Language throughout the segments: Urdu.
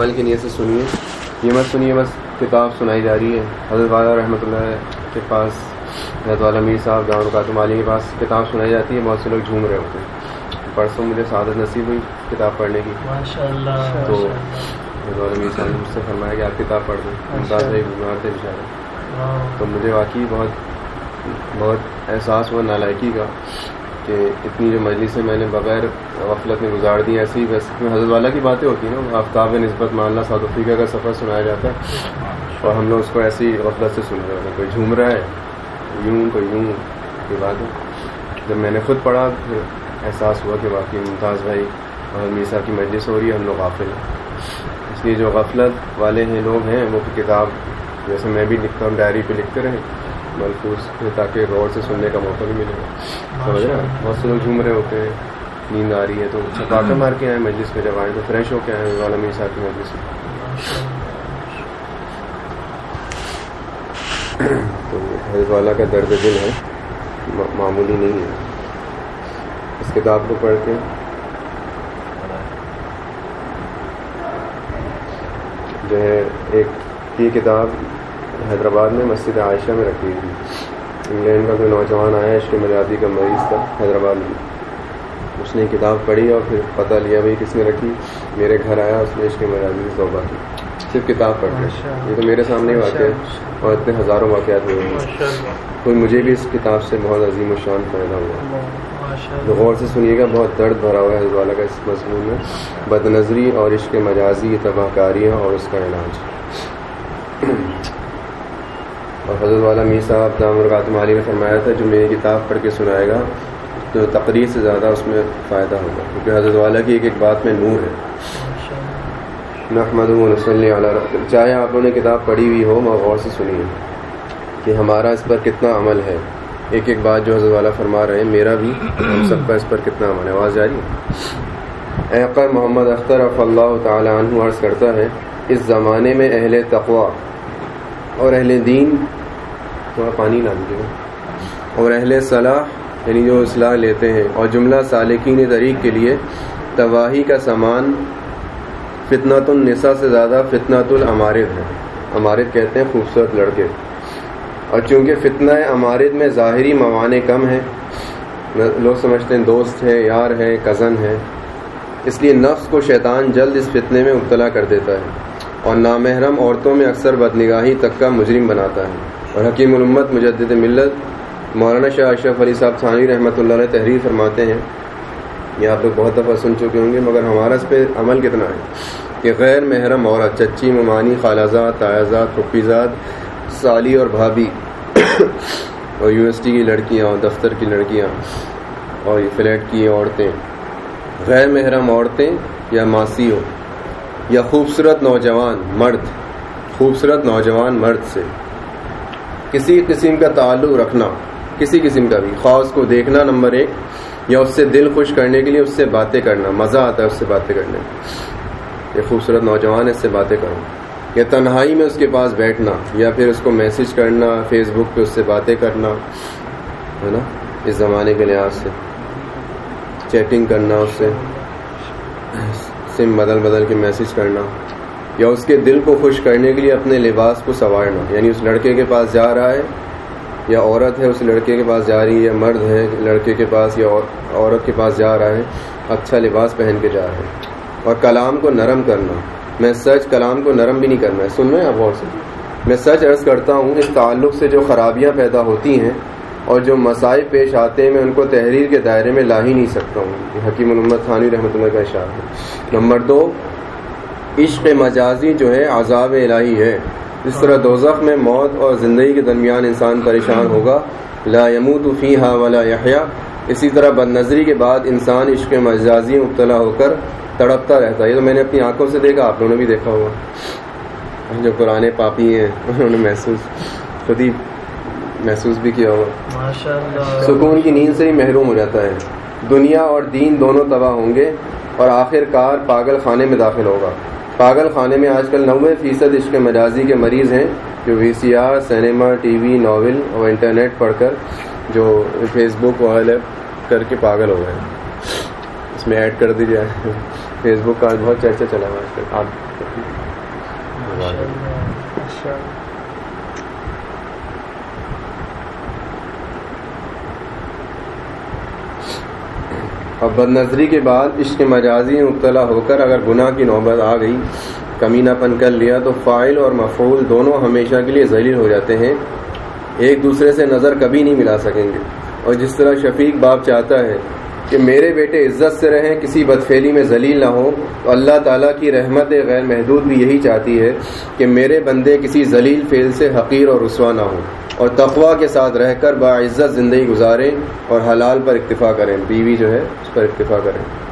عمل کی نیت سے سنیے۔ یہ مت سنیے بس کتاب سنائی جا رہی ہے۔ حضرت والا رحمۃ اللہ کے پاس حضرت والا میر صاحب جان رکاتم علی کے پاس کتاب سنائی جاتی ہے بہت سے لوگ جھوم رہے ہوتے ہیں۔ پرسوں مجھے سعادت نصیب ہوئی کتاب پڑھنے کی۔ تو حضرت والا میر صاحب نے مجھ سے فرمایا کہ آپ کتاب پڑھ دیں ممتاز بھائی بیمار تھے بیچارے تو مجھے واقعی بہت بہت احساس ہوا نالائکی کا۔ کہ اتنی جو مجلسیں میں نے بغیر غفلت میں گزار دی، ایسی ویسے میں حضرت والا کی باتیں ہوتی ہیں نا، آفتاب نسبت مان ساؤتھ افریقہ کا سفر سنایا جاتا ہے، اور ہم لوگ اس کو ایسی غفلت سے سن رہے ہیں، کوئی جھوم رہا ہے یوں، کوئی یوں کی بات ہے۔ جب میں نے خود پڑھا، پھر احساس ہوا کہ واقعی ممتاز بھائی اور میسا کی مجلس ہو رہی ہے، ہم لوگ غافل ہیں۔ اس لیے جو غفلت والے ہیں، لوگ ہیں، وہ کتاب جیسے میں بھی لکھتا ہوں، ڈائری پہ لکھتے رہیں محفوظ تاکہ غور سے سننے کا موقع بھی ملے۔ گا سمجھ رہے بہت سے لوگ جھوم رہے ہوتے ہیں نیند آ رہی ہے تو چھپاٹا مار کے آئے مجلس میں جب آئے تو فریش ہو کے آئے والا میری ساتھ کی مجلس میں۔ تو حضرت والا کا درد دل ہے معمولی نہیں ہے۔ اس کتاب کو پڑھ کے جو ہے ایک یہ کتاب حیدرآباد میں مسجد عائشہ میں رکھی تھی۔ انگلینڈ کا کوئی نوجوان آیا اس کے مریادی کا مریض تھا حیدرآباد میں۔ اس نے کتاب پڑھی اور پھر پتہ لیا بھائی کس نے رکھی۔ میرے گھر آیا اس نے اس کے مریادی کی توبہ کی۔ صرف کتاب پڑھ یہ تو میرے سامنے واقع ہے۔ اور اتنے ہزاروں واقعات ہوئے ہیں کوئی مجھے بھی اس کتاب سے بہت عظیم و شان پیدا ہوا۔ غور سے سنیے گا بہت درد بھرا ہوا ہے حضرت والا کا اس مضمون میں۔ بد نظری اور عشق مجازی تباہ کاریاں اور اس کا علاج۔ اور حضرت والا میر صاحب دام القاتم علی نے فرمایا تھا، جو میری کتاب پڑھ کے سنائے گا، تو تقریر سے زیادہ اس میں فائدہ ہوگا، کیونکہ حضرت والا کی ایک ایک بات میں نور ہے۔ نحمد صلی علیہ چاہے آپ نے کتاب پڑھی ہوئی ہو میں غور سے سنیے کہ ہمارا اس پر کتنا عمل ہے۔ ایک ایک بات جو حضرت والا فرما رہے ہیں، میرا بھی، ہم سب کا اس پر کتنا عمل ہے۔ آواز جاری؟ ہے اقر محمد، اختر اف اللہ تعالیٰ عنہ، عرض کرتا ہے، اس زمانے میں اہل تقوا اور اہل دین تھوڑا پانی لا دیجیے۔ گا اور اہل صلاح یعنی جو اصلاح لیتے ہیں، اور جملہ سالکین طریق کے لیے، تباہی کا سامان فتنۃ النساء سے زیادہ فتنۃ العمارد ہے۔ عمارد کہتے ہیں خوبصورت لڑکے۔ اور چونکہ فتنہ عمارد میں ظاہری موانع کم ہیں، لوگ سمجھتے ہیں دوست ہے، یار ہے، کزن ہے۔ اس لیے نفس کو شیطان جلد اس فتنے میں مبتلا کر دیتا ہے۔ اور نامحرم عورتوں میں اکثر بدنگاہی تک کا مجرم بناتا ہے۔ اور حکیم الامت مجدد ملت مولانا شاہ اشرف علی صاحب ثانی رحمۃ اللہ علیہ تحریر فرماتے ہیں۔ یہ آپ لوگ بہت دفعہ سن چکے ہوں گے، مگر ہمارا اس پہ عمل کتنا ہے؟ کہ غیر محرم عورت چچی، ممانی خالازاد تایازاد پھپھیزاد سالی اور بھابھی اور یونیورسٹی کی لڑکیاں اور دفتر کی لڑکیاں اور فلیٹ کی عورتیں۔ غیر محرم عورتیں یا ماسی ہو، یا خوبصورت نوجوان مرد، خوبصورت نوجوان مرد سے۔ کسی قسم کا تعلق رکھنا، کسی قسم کا بھی۔ خواص کو دیکھنا نمبر ایک، یا اس سے دل خوش کرنے کے لیے اس سے باتیں کرنا۔ مزہ آتا ہے اس سے باتیں کرنے میں۔ یہ خوبصورت نوجوان ہے اس سے باتیں کرو۔ یا تنہائی میں اس کے پاس بیٹھنا، یا پھر اس کو میسج کرنا، فیس بک پہ اس سے باتیں کرنا، ہے نا؟ اس زمانے کے لحاظ سے۔ چیٹنگ کرنا اس سے۔ سم بدل بدل کے میسج کرنا۔ یا اس کے دل کو خوش کرنے کے لیے اپنے لباس کو سنوارنا یعنی اس لڑکے کے پاس جا رہا ہے یا عورت ہے، اس لڑکے کے پاس جا رہی ہے یا مرد ہے، لڑکے کے پاس یا عورت کے پاس جا رہا ہے اچھا لباس پہن کے جا رہا ہے۔ اور کلام کو نرم کرنا۔ میں سچ کلام کو نرم بھی نہیں کرنا ہے۔ سن رہے ہیں آپ اور سے؟ میں سچ عرض کرتا ہوں اس تعلق سے جو خرابیاں پیدا ہوتی ہیں اور جو مسائل پیش آتے ہیں، میں ان کو تحریر کے دائرے میں لا ہی نہیں سکتا ہوں۔ حکیم الامت خانی رحمۃ اللہ کا اشار ہے۔ نمبر دو عشق مجازی جو ہے عذاب الہی ہے۔ اس طرح دوزخ میں موت اور زندگی کے درمیان انسان پریشان ہوگا۔ لا یموت فی ہا ولا یحیا اسی طرح بد نظری کے بعد انسان عشق مجازی مبتلا ہو کر تڑپتا رہتا ہے۔ یہ تو میں نے اپنی آنکھوں سے دیکھا آپ لوگوں نے بھی دیکھا ہوگا۔ جو پرانے پاپی ہیں انہوں نے محسوس خود ہی محسوس بھی کیا ہوگا۔ سکون کی نیند سے ہی محروم ہو جاتا ہے۔ دنیا اور دین دونوں تباہ ہوں گے اور آخر کار پاگل خانے میں داخل ہوگا۔ پاگل خانے میں آج کل نوے فیصد عشق مجازی کے مریض ہیں، جو V C R cinema T V, novel اور انٹرنیٹ پڑھ کر جو فیس بک وغیرہ کر کے پاگل ہو گئے اس میں ایڈ کر دی جائے فیس بک کا بہت چرچا چلا ہوا آج کل آپ اور بد نظری کے بعد عشق مجازی میں مبتلا ہو کر اگر گناہ کی نوبت آ گئی، کمینہ پن کر لیا، تو فائل اور مفعول دونوں ہمیشہ کے لیے ذلیل ہو جاتے ہیں۔ ایک دوسرے سے نظر کبھی نہیں ملا سکیں گے۔ اور جس طرح شفیق باپ چاہتا ہے کہ میرے بیٹے عزت سے رہیں، کسی بدفیلی میں ذلیل نہ ہوں۔ تو اللہ تعالیٰ کی رحمت غیر محدود بھی یہی چاہتی ہے کہ میرے بندے کسی ذلیل فیل سے حقیر اور رسوا نہ ہوں اور تقوا کے ساتھ رہ کر باعزت زندگی گزاریں اور حلال پر اکتفا کریں۔ بیوی جو ہے، اس پر اکتفا کریں۔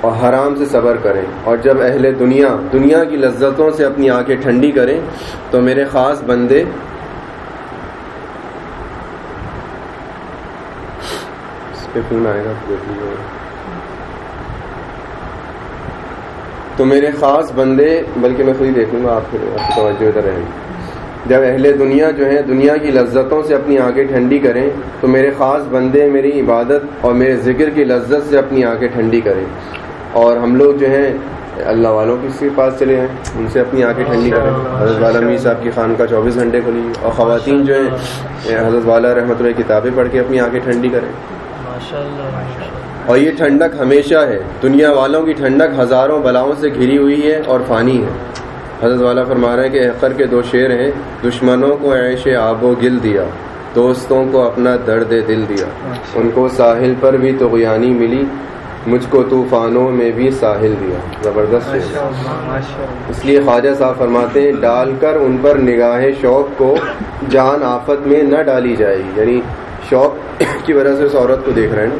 اور حرام سے صبر کریں۔ اور جب اہل دنیا دنیا کی لذتوں سے اپنی آنکھیں ٹھنڈی کریں، تو میرے خاص بندے اس پہ فون آئے گا تو میرے خاص بندے، بلکہ میں خود ہی دیکھ لوں گا، آپ کی توجہ ادھر رہیں جب اہل دنیا جو ہیں، دنیا کی لذتوں سے اپنی آنکھیں ٹھنڈی کریں، تو میرے خاص بندے، میری عبادت اور میرے ذکر کی لذت سے اپنی آنکھیں ٹھنڈی کریں۔ اور ہم لوگ جو ہیں، اللہ والوں کے پاس چلے ہیں ان سے اپنی آنکھیں ٹھنڈی کریں۔ حضرت والا میر صاحب کی خان کا چوبیس گھنٹے کھلی اور خواتین جو ہیں، حضرت والا رحمۃ اللہ کتابیں پڑھ کے اپنی آنکھیں ٹھنڈی کریں۔ اور یہ ٹھنڈک ہمیشہ ہے۔ دنیا والوں کی ٹھنڈک ہزاروں بلاؤں سے گھری ہوئی ہے اور فانی ہے۔ حضرت والا فرما رہے ہیں کہ احقر کے دو شعر ہیں دشمنوں کو عیش آب و گل دیا دوستوں کو اپنا درد دل دیا۔ ان کو ساحل پر بھی تو غیانی ملی مجھ کو طوفانوں میں بھی ساحل دیا۔ زبردست اس لیے خواجہ صاحب فرماتے ہیں ڈال کر ان پر نگاہ شوق کو جان آفت میں نہ ڈالی جائے۔ گی یعنی شوق کی وجہ سے اس عورت کو دیکھ رہے ہیں۔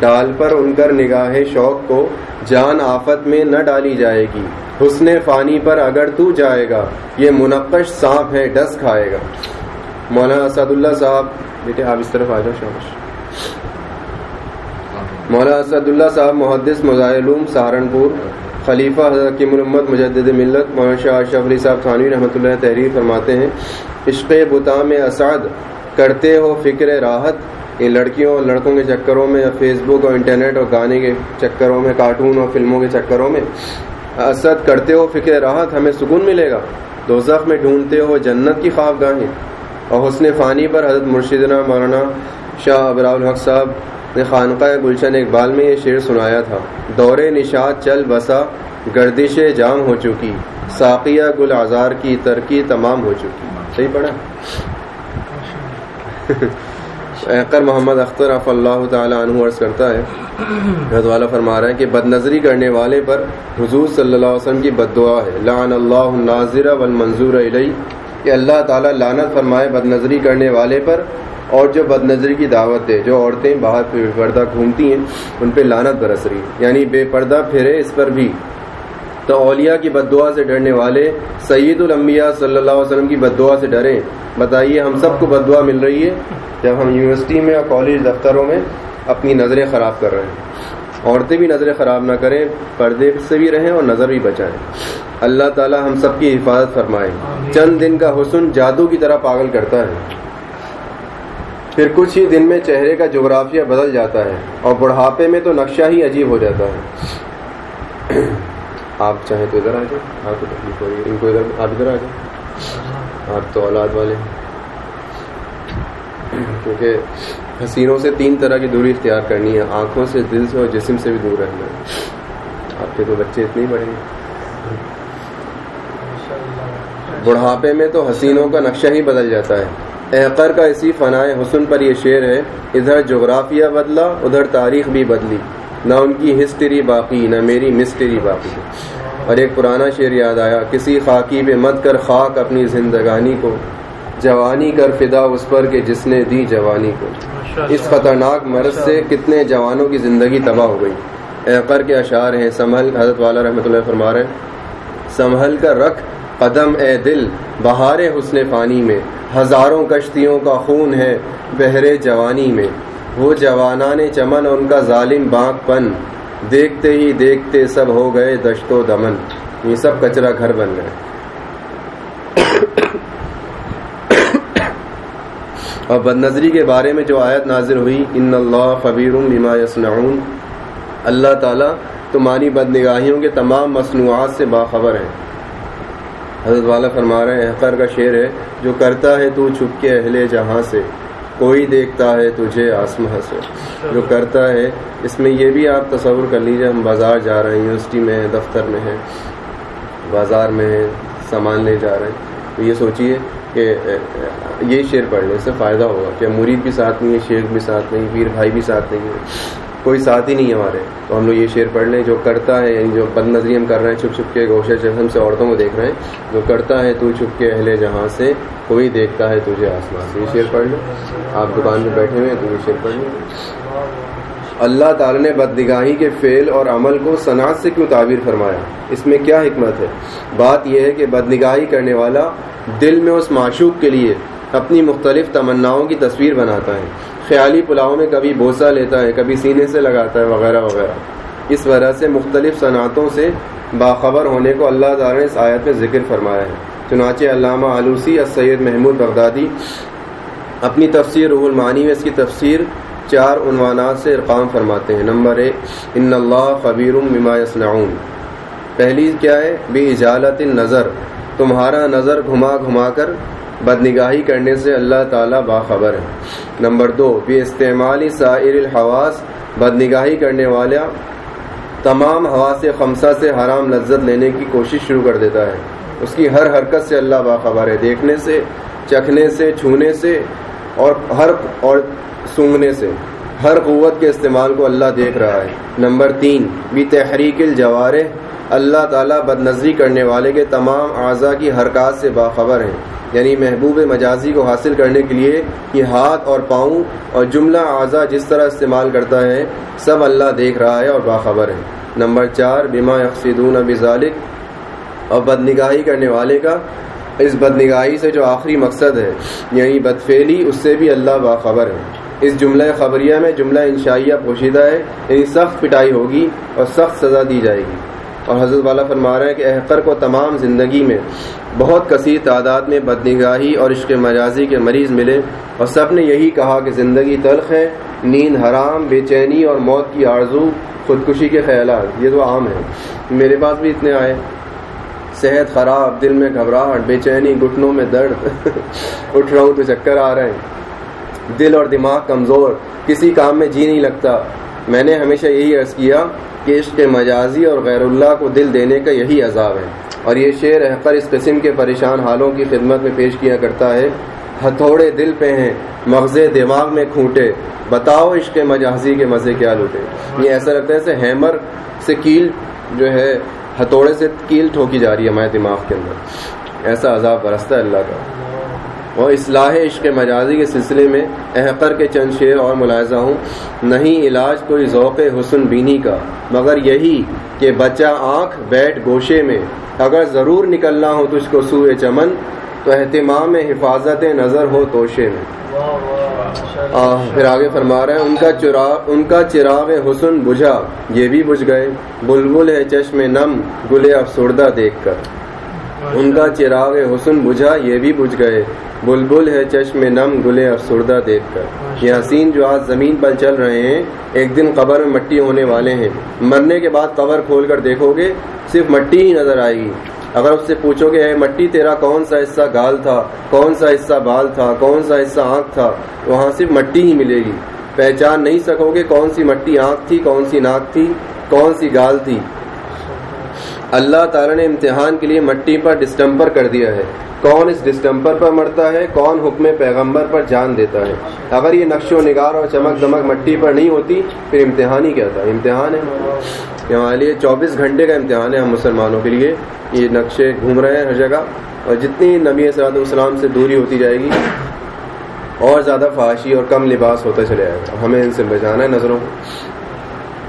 ڈال پر ان کر نگاہ شوق کو جان آفت میں نہ ڈالی جائے گی۔ حسن فانی پر اگر تو جائے گا، یہ منقش سانپ ہے، ڈس کھائے گا۔ مولانا اسد اللہ صاحب، بیٹے آپ اس طرف آ جاؤ شامش مولانا اسد اللہ صاحب، محدث مظاہر سہارنپور۔ خلیفہ حضرت کی مجدد ملت، مولانا شاہ اشرف علی صاحب تھانوی رحمۃ اللہ تحریر فرماتے ہیں۔ عشق بتا میں اسعد، کرتے ہو فکر راحت۔ ان لڑکیوں اور لڑکوں کے چکروں میں فیس بک اور انٹرنیٹ اور گانے کے چکروں میں کارٹون اور فلموں کے چکروں میں اسد کرتے ہو، فکر راحت ہمیں سکون ملے گا۔ دو میں ڈھونڈتے ہو، جنت کی خواب گاہیں اور حسن فانی پر حضرت مرشدنا مولانا شاہ ابرا الحق صاحب نے خانقاہ گلشن اقبال میں یہ شعر سنایا تھا۔ دور نشاد چل بسا، گردش جام ہو چکی۔ ساقیہ گل آزار کی ترقی تمام ہو چکی۔ صحیح پڑھا؟ احقر محمد اختر اف اللہ تعالیٰ عنہ عرض کرتا ہے۔ حضرت والا فرما رہا ہے کہ بد نظری کرنے والے پر حضور صلی اللہ علیہ وسلم کی بد دعا ہے۔ لعن اللہ ناظر والمنظور علیہ کہ اللہ تعالیٰ لعنت فرمائے بد نظری کرنے والے پر اور جو بد نظری کی دعوت دے۔ جو عورتیں باہر بے پردہ گھومتی ہیں، ان پہ لانت برس رہی یعنی بے پردہ پھرے اس پر بھی۔ تو اولیاء کی بد دعا سے ڈرنے والے، سید الانبیاء صلی اللہ علیہ وسلم کی بد دعا سے ڈریں۔ بتائیے، ہم سب کو بد دعا مل رہی ہے؟ جب ہم یونیورسٹی میں اور کالج دفتروں میں اپنی نظریں خراب کر رہے ہیں۔ عورتیں بھی نظریں خراب نہ کریں، پردے سے بھی رہیں اور نظر بھی بچائیں۔ اللہ تعالی ہم سب کی حفاظت فرمائے۔ چند دن کا حسن جادو کی طرح پاگل کرتا ہے۔ پھر کچھ ہی دن میں چہرے کا جغرافیہ بدل جاتا ہے اور بڑھاپے میں تو نقشہ ہی عجیب ہو جاتا ہے۔ آپ چاہیں تو ادھر آ جائیں، آپ کو تکلیف ہو رہی ہے، ان کو ادھر، آپ ادھر آ جائیں۔ آپ تو اولاد والے کیونکہ حسینوں سے تین طرح کی دوری اختیار کرنی ہے، آنکھوں سے، دل سے اور جسم سے بھی دور رہنا۔ ہے آپ کے تو بچے اتنے ہی بڑھیں گے بڑھاپے میں تو حسینوں کا نقشہ ہی بدل جاتا ہے۔ احقر کا اسی فنائے حسن پر یہ شعر ہے، ادھر جغرافیہ بدلا، ادھر تاریخ بھی بدلی۔ نہ ان کی ہسٹری باقی نہ میری مسٹری باقی۔ اور ایک پرانا شعر یاد آیا کسی خاکی پہ مت کر خاک اپنی زندگانی کو جوانی کر فدا اس پر کہ جس نے دی جوانی کو۔ اس خطرناک مرض سے کتنے جوانوں کی زندگی تباہ ہو گئی۔ احقر کے اشعار ہیں سنبھل حضرت والا رحمۃ اللہ فرما رہے سنبھل کر رکھ قدم اے دل بہار حسن فانی میں۔ ہزاروں کشتیوں کا خون ہے بہرے جوانی میں۔ وہ جوانان چمن ان کا ظالم بانک پن دیکھتے ہی دیکھتے سب ہو گئے دشت و دمن۔ یہ سب کچرا گھر بن گئے۔ اور بد نظری کے بارے میں جو آیت نازل ہوئی، ان اللہ خبیر بما یسنعون اللہ تعالیٰ تمہاری بد نگاہیوں کے تمام مصنوعات سے باخبر ہیں حضرت والا فرما رہے ہیں، احقر کا شعر ہے، جو کرتا ہے تو چھپ کے اہل جہاں سے۔ کوئی دیکھتا ہے تجھے آسمہ سے، جو کرتا ہے، اس میں یہ بھی آپ تصور کر لیجیے ہم بازار جا رہے ہیں، یونیورسٹی میں ہیں، دفتر میں ہیں، بازار میں ہیں، سامان لے جا رہے ہیں۔ تو یہ سوچیے کہ، یہ شعر پڑھنے سے فائدہ ہوگا کہ مرید بھی ساتھ نہیں ہے شیخ بھی ساتھ نہیں پیر بھائی بھی ساتھ نہیں ہے کوئی ساتھ ہی نہیں ہمارے۔ تو ہم لوگ یہ شعر پڑھ لیں، جو کرتا ہے یعنی جو بد نظری ہم کر رہے ہیں، چھپ چھپ کے گوشے ہم سے عورتوں کو دیکھ رہے ہیں، جو کرتا ہے تو چھپ کے اہل جہاں سے، کوئی دیکھتا ہے تجھے آسمان سے۔ یہ شعر پڑھ لیں۔ آپ دکان میں بیٹھے ہوئے ہیں تو یہ شعر پڑھ لیں۔ اللہ تعالی نے بدنگاہی کے فعل اور عمل کو صنعت سے کیوں تعبیر فرمایا؟ اس میں کیا حکمت ہے؟ بات یہ ہے کہ بدنگاہی کرنے والا دل میں اس معشوق کے لیے اپنی مختلف تمناؤں کی تصویر بناتا ہے۔ خیالی پلاؤں میں کبھی بوسا لیتا ہے، کبھی سینے سے لگاتا ہے، وغیرہ وغیرہ۔ اس وجہ سے مختلف صنعتوں سے باخبر ہونے کو اللہ تعالیٰ نے اس آیت میں ذکر فرمایا ہے۔ چنانچہ علامہ آلوسی سید محمود بغدادی اپنی تفسیر روح المانی میں اس کی تفسیر چار عنوانات سے ارقام فرماتے ہیں۔ نمبر ایک، ان اللہ خبیر یصنعون۔ پہلی کیا ہے؟ بے اجالت نظر تمہارا نظر گھما گھما کر بدنگاہی کرنے سے اللہ تعالیٰ باخبر ہے نمبر دو بھی استعمالی سائر الحواس، بدنگاہی کرنے والا تمام حواس خمسہ سے حرام لذت لینے کی کوشش شروع کر دیتا ہے۔ اس کی ہر حرکت سے اللہ باخبر ہے، دیکھنے سے، چکھنے سے، چھونے سے اور ہر اور سونگنے سے۔ ہر قوت کے استعمال کو اللہ دیکھ رہا ہے۔ نمبر تین بھی تحریک الجوارے اللہ تعالیٰ بد نظری کرنے والے کے تمام اعضاء کی حرکات سے باخبر ہیں۔ یعنی محبوب مجازی کو حاصل کرنے کے لیے یہ ہاتھ اور پاؤں اور جملہ اعضا جس طرح استعمال کرتا ہے، سب اللہ دیکھ رہا ہے اور باخبر ہے۔ نمبر چار بیما یکسیدون بظالق اور بد نگاہی کرنے والے کا، اس بد نگاہی سے جو آخری مقصد ہے یعنی بدفیلی اس سے بھی اللہ باخبر ہے۔ اس جملہ خبریہ میں جملہ انشائیہ پوشیدہ ہے یعنی سخت پٹائی ہوگی اور سخت سزا دی جائے گی۔ اور حضرت والا فرما رہا ہے کہ احقر کو تمام زندگی میں بہت کثیر تعداد میں بدنگاہی اور عشق مجازی کے مریض ملے اور سب نے یہی کہا کہ زندگی تلخ ہے، نیند حرام، بے چینی اور موت کی آرزو، خودکشی کے خیالات، یہ تو عام ہے۔ میرے پاس بھی اتنے آئے۔ صحت خراب، دل میں گھبراہٹ، بے چینی، گھٹنوں میں درد۔ اٹھ رہا ہوں تو چکر آ رہے ہیں۔ دل اور دماغ کمزور، کسی کام میں جی نہیں لگتا۔ میں نے ہمیشہ یہی عرض کیا کہ عشق مجازی اور غیر اللہ کو دل دینے کا یہی عذاب ہے۔ اور یہ شعر احقر اس قسم کے پریشان حالوں کی خدمت میں پیش کیا کرتا ہے۔ ہتھوڑے دل پہ ہیں مغز دماغ میں کھوٹے بتاؤ عشق مجازی کے مزے کیا لوٹے۔ یہ ایسا لگتا ہے جیسے ہیمر سے کیل جو ہے، ہتھوڑے سے کیل ٹھوکی جا رہی ہے ہمارے دماغ کے اندر۔ ایسا عذاب برستا ہے اللہ کا۔ اور اصلاح عشق مجازی کے سلسلے میں احقر کے چند شعر اور ملاحظہ ہوں۔ نہیں علاج کوئی ذوق حسن بینی کا، مگر یہی کہ بچہ آنکھ بیٹھ گوشے میں۔ اگر ضرور نکلنا ہو تجھ کو سوئے چمن، تو اہتمام حفاظت نظر ہو توشے میں۔ پھر آگے فرما رہے ہیں ان کا چراغ، ان کا چراغ حسن بجھا، یہ بھی بجھ گئے۔ بلبل ہے چشم نم، گلے افسردہ دیکھ کر۔ ان کا چراغ حسن بجھا یہ بھی بجھ گئے۔ بلبل ہے چشم نم گلے افسردہ دیکھ کر۔ یہ حسین جو آج زمین پر چل رہے ہیں ایک دن قبر میں مٹی ہونے والے ہیں۔ مرنے کے بعد قبر کھول کر دیکھو گے صرف مٹی ہی نظر آئے گی۔ اگر اس سے پوچھو گے اے مٹی تیرا کون سا حصہ گال تھا؟ کون سا حصہ بال تھا؟ کون سا حصہ آنکھ تھا؟ وہاں صرف مٹی ہی ملے گی۔ پہچان نہیں سکو گے کون سی مٹی آنکھ تھی کون سی ناک تھی کون سی گال تھی۔ اللہ تعالیٰ نے امتحان کے لیے مٹی پر ڈسٹمپر کر دیا ہے۔ کون اس ڈسٹمپر پر مرتا ہے؟ کون حکم پیغمبر پر جان دیتا ہے؟ اگر یہ نقش و نگار اور چمک دمک مٹی پر نہیں ہوتی، پھر امتحان ہی کیا تھا؟ امتحان ہے۔ ہمارے لیے چوبیس گھنٹے کا امتحان ہے ہم مسلمانوں کے لیے۔ یہ نقشے گھوم رہے ہیں ہر جگہ۔ اور جتنی نبی صلاحت السلام سے دوری ہوتی جائے گی، اور زیادہ فحاشی اور کم لباس ہوتا چلے جائے گا۔ ہمیں ان سے بچانا ہے نظروں کو۔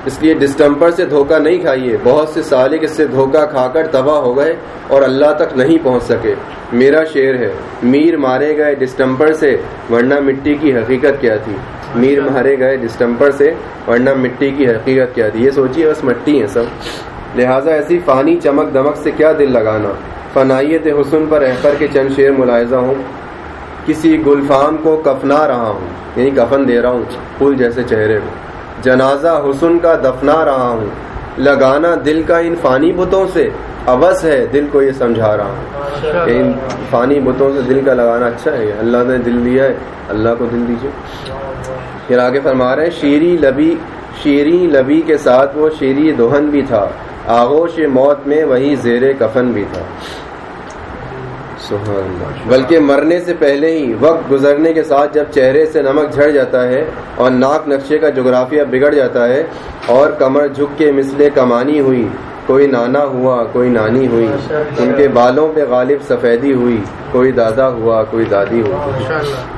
اس لیے ڈسٹمپر سے دھوکہ نہیں کھائیے۔ بہت سے سالک اس سے دھوکہ کھا کر تباہ ہو گئے اور اللہ تک نہیں پہنچ سکے۔ میرا شعر ہے، میر مارے گئے ڈسٹمپر سے، ورنہ مٹی کی حقیقت کیا تھی؟ میر مارے گئے ڈسٹمپر سے، ورنہ مٹی کی حقیقت کیا تھی؟ یہ سوچیے، بس مٹی ہے سب۔ لہٰذا ایسی فانی چمک دمک سے کیا دل لگانا؟ فنائیت حسن پر احفر کے چند شعر ملاحظہ ہوں۔ کسی گلفام کو کفنا رہا ہوں یعنی کفن دے رہا ہوں، پھول جیسے چہرے کو جنازہ حسن کا دفنا رہا ہوں۔ لگانا دل کا ان فانی بتوں سے ابس ہے دل کو یہ سمجھا رہا ہوں۔ کہ ان فانی بتوں سے دل کا لگانا اچھا ہے۔ اللہ نے دل دیا ہے اللہ کو دل دیجیے پھر آگے فرما رہے ہیں شیری لبی شیری لبی کے ساتھ وہ شیری دوہن بھی تھا۔ آغوش موت میں وہی زیر کفن بھی تھا۔ بلکہ مرنے سے پہلے ہی وقت گزرنے کے ساتھ جب چہرے سے نمک جھڑ جاتا ہے اور ناک نقشے کا جغرافیہ بگڑ جاتا ہے اور کمر جھک کے مسلے کمانی ہوئی کوئی نانا ہوا کوئی نانی ہوئی ان کے بالوں پہ غالب سفیدی ہوئی کوئی دادا ہوا کوئی دادی ہوئی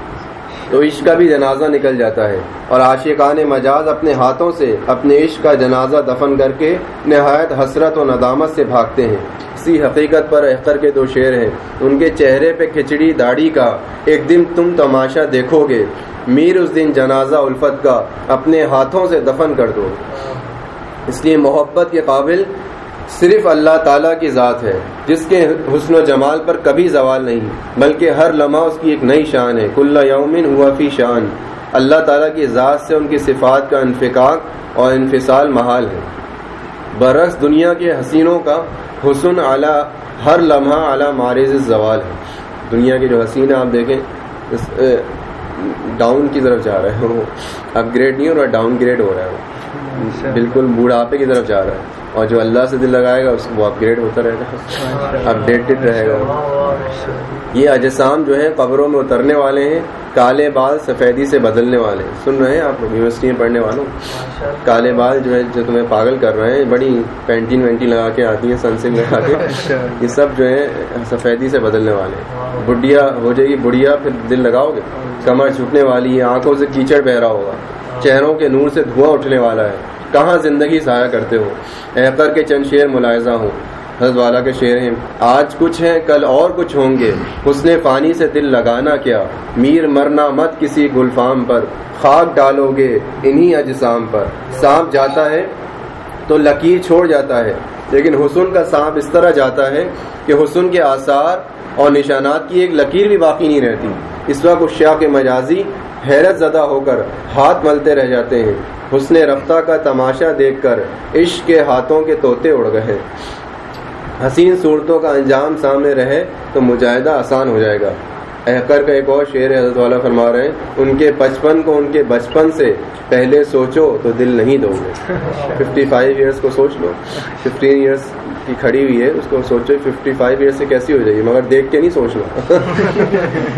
تو عشق کا بھی جنازہ نکل جاتا ہے اور عاشقان مجاز اپنے ہاتھوں سے اپنے عشق کا جنازہ دفن کر کے نہایت حسرت و ندامت سے بھاگتے ہیں۔ اسی حقیقت پر اختر کے دو شعر ہیں۔ ان کے چہرے پہ کھچڑی داڑھی کا ایک دن تم تماشا دیکھو گے۔ میر اس دن جنازہ الفت کا اپنے ہاتھوں سے دفن کر دو۔ اس لیے محبت کے قابل صرف اللہ تعالیٰ کی ذات ہے، جس کے حسن و جمال پر کبھی زوال نہیں، بلکہ ہر لمحہ اس کی ایک نئی شان ہے۔ کل یومن ہوا فی شان۔ اللہ تعالیٰ کی ذات سے ان کی صفات کا انفقاق اور انفصال محال ہے۔ برعکس دنیا کے حسینوں کا حسن اعلیٰ ہر لمحہ اعلیٰ مارز زوال ہے۔ دنیا کے جو حسین آپ دیکھیں ڈاؤن کی طرف جا رہے ہیں۔ وہ اپ گریڈ نہیں ہو رہا ڈاؤن گریڈ ہو رہا ہے۔ وہ بالکل بوڑھاپے کی طرف جا رہا ہے۔ اور جو اللہ سے دل لگائے گا، اس کو وہ اپ گریڈ ہوتا رہے گا۔ اپ ڈیٹڈ رہے گا۔ یہ اجسام جو ہے قبروں میں اترنے والے ہیں۔ کالے بال سفیدی سے بدلنے والے ہیں۔ سن رہے ہیں آپ لوگ یونیورسٹی میں پڑھنے والوں۔ کالے بال جو ہے، جو تمہیں پاگل کر رہے ہیں، بڑی پینٹین وینٹین لگا کے آتی ہیں سن سنگ لگا کے۔ یہ سب جو ہے سفیدی سے بدلنے والے ہیں۔ بڈیا ہو جائے گی بڑھیا پھر دل لگاؤ گے۔ کمر چھٹنے والی ہے آنکھوں سے کیچڑ بہ رہا ہوگا۔ چہروں کے نور سے دھواں اٹھنے والا ہے۔ کہاں زندگی ضائع کرتے ہو؟ احتر کے چند شعر ملاحظہ ہوں۔ حضرت والا کے شعر ہیں، آج کچھ ہیں، کل اور کچھ ہوں گے۔ حسن فانی سے دل لگانا کیا؟ میر مرنا مت کسی گلفام پر۔ خاک ڈالو گے انہی اجسام پر۔ سانپ جاتا ہے تو لکیر چھوڑ جاتا ہے۔ لیکن حسن کا سانپ اس طرح جاتا ہے کہ حسن کے آثار اور نشانات کی ایک لکیر بھی باقی نہیں رہتی۔ اس وقت اس شاہ کے مجازی حیرت زدہ ہو کر ہاتھ ملتے رہ جاتے ہیں۔ حسن رفتہ کا تماشا دیکھ کر عشق کے ہاتھوں کے توتے اڑ گئے۔ حسین صورتوں کا انجام سامنے رہے تو مجاہدہ آسان ہو جائے گا۔ احکر کا ایک اور شعر حضرت والا فرما رہے ہیں، ان کے بچپن کو، ان کے بچپن سے پہلے سوچو تو دل نہیں دو گے۔ ففٹی فائیو ایئرس کو سوچ لو۔ ففٹین ایئرس کی کھڑی ہوئی ہے، اس کو سوچو ففٹی فائیو ایئرس سے کیسی ہو جائے گی؟ مگر دیکھ کے نہیں سوچنا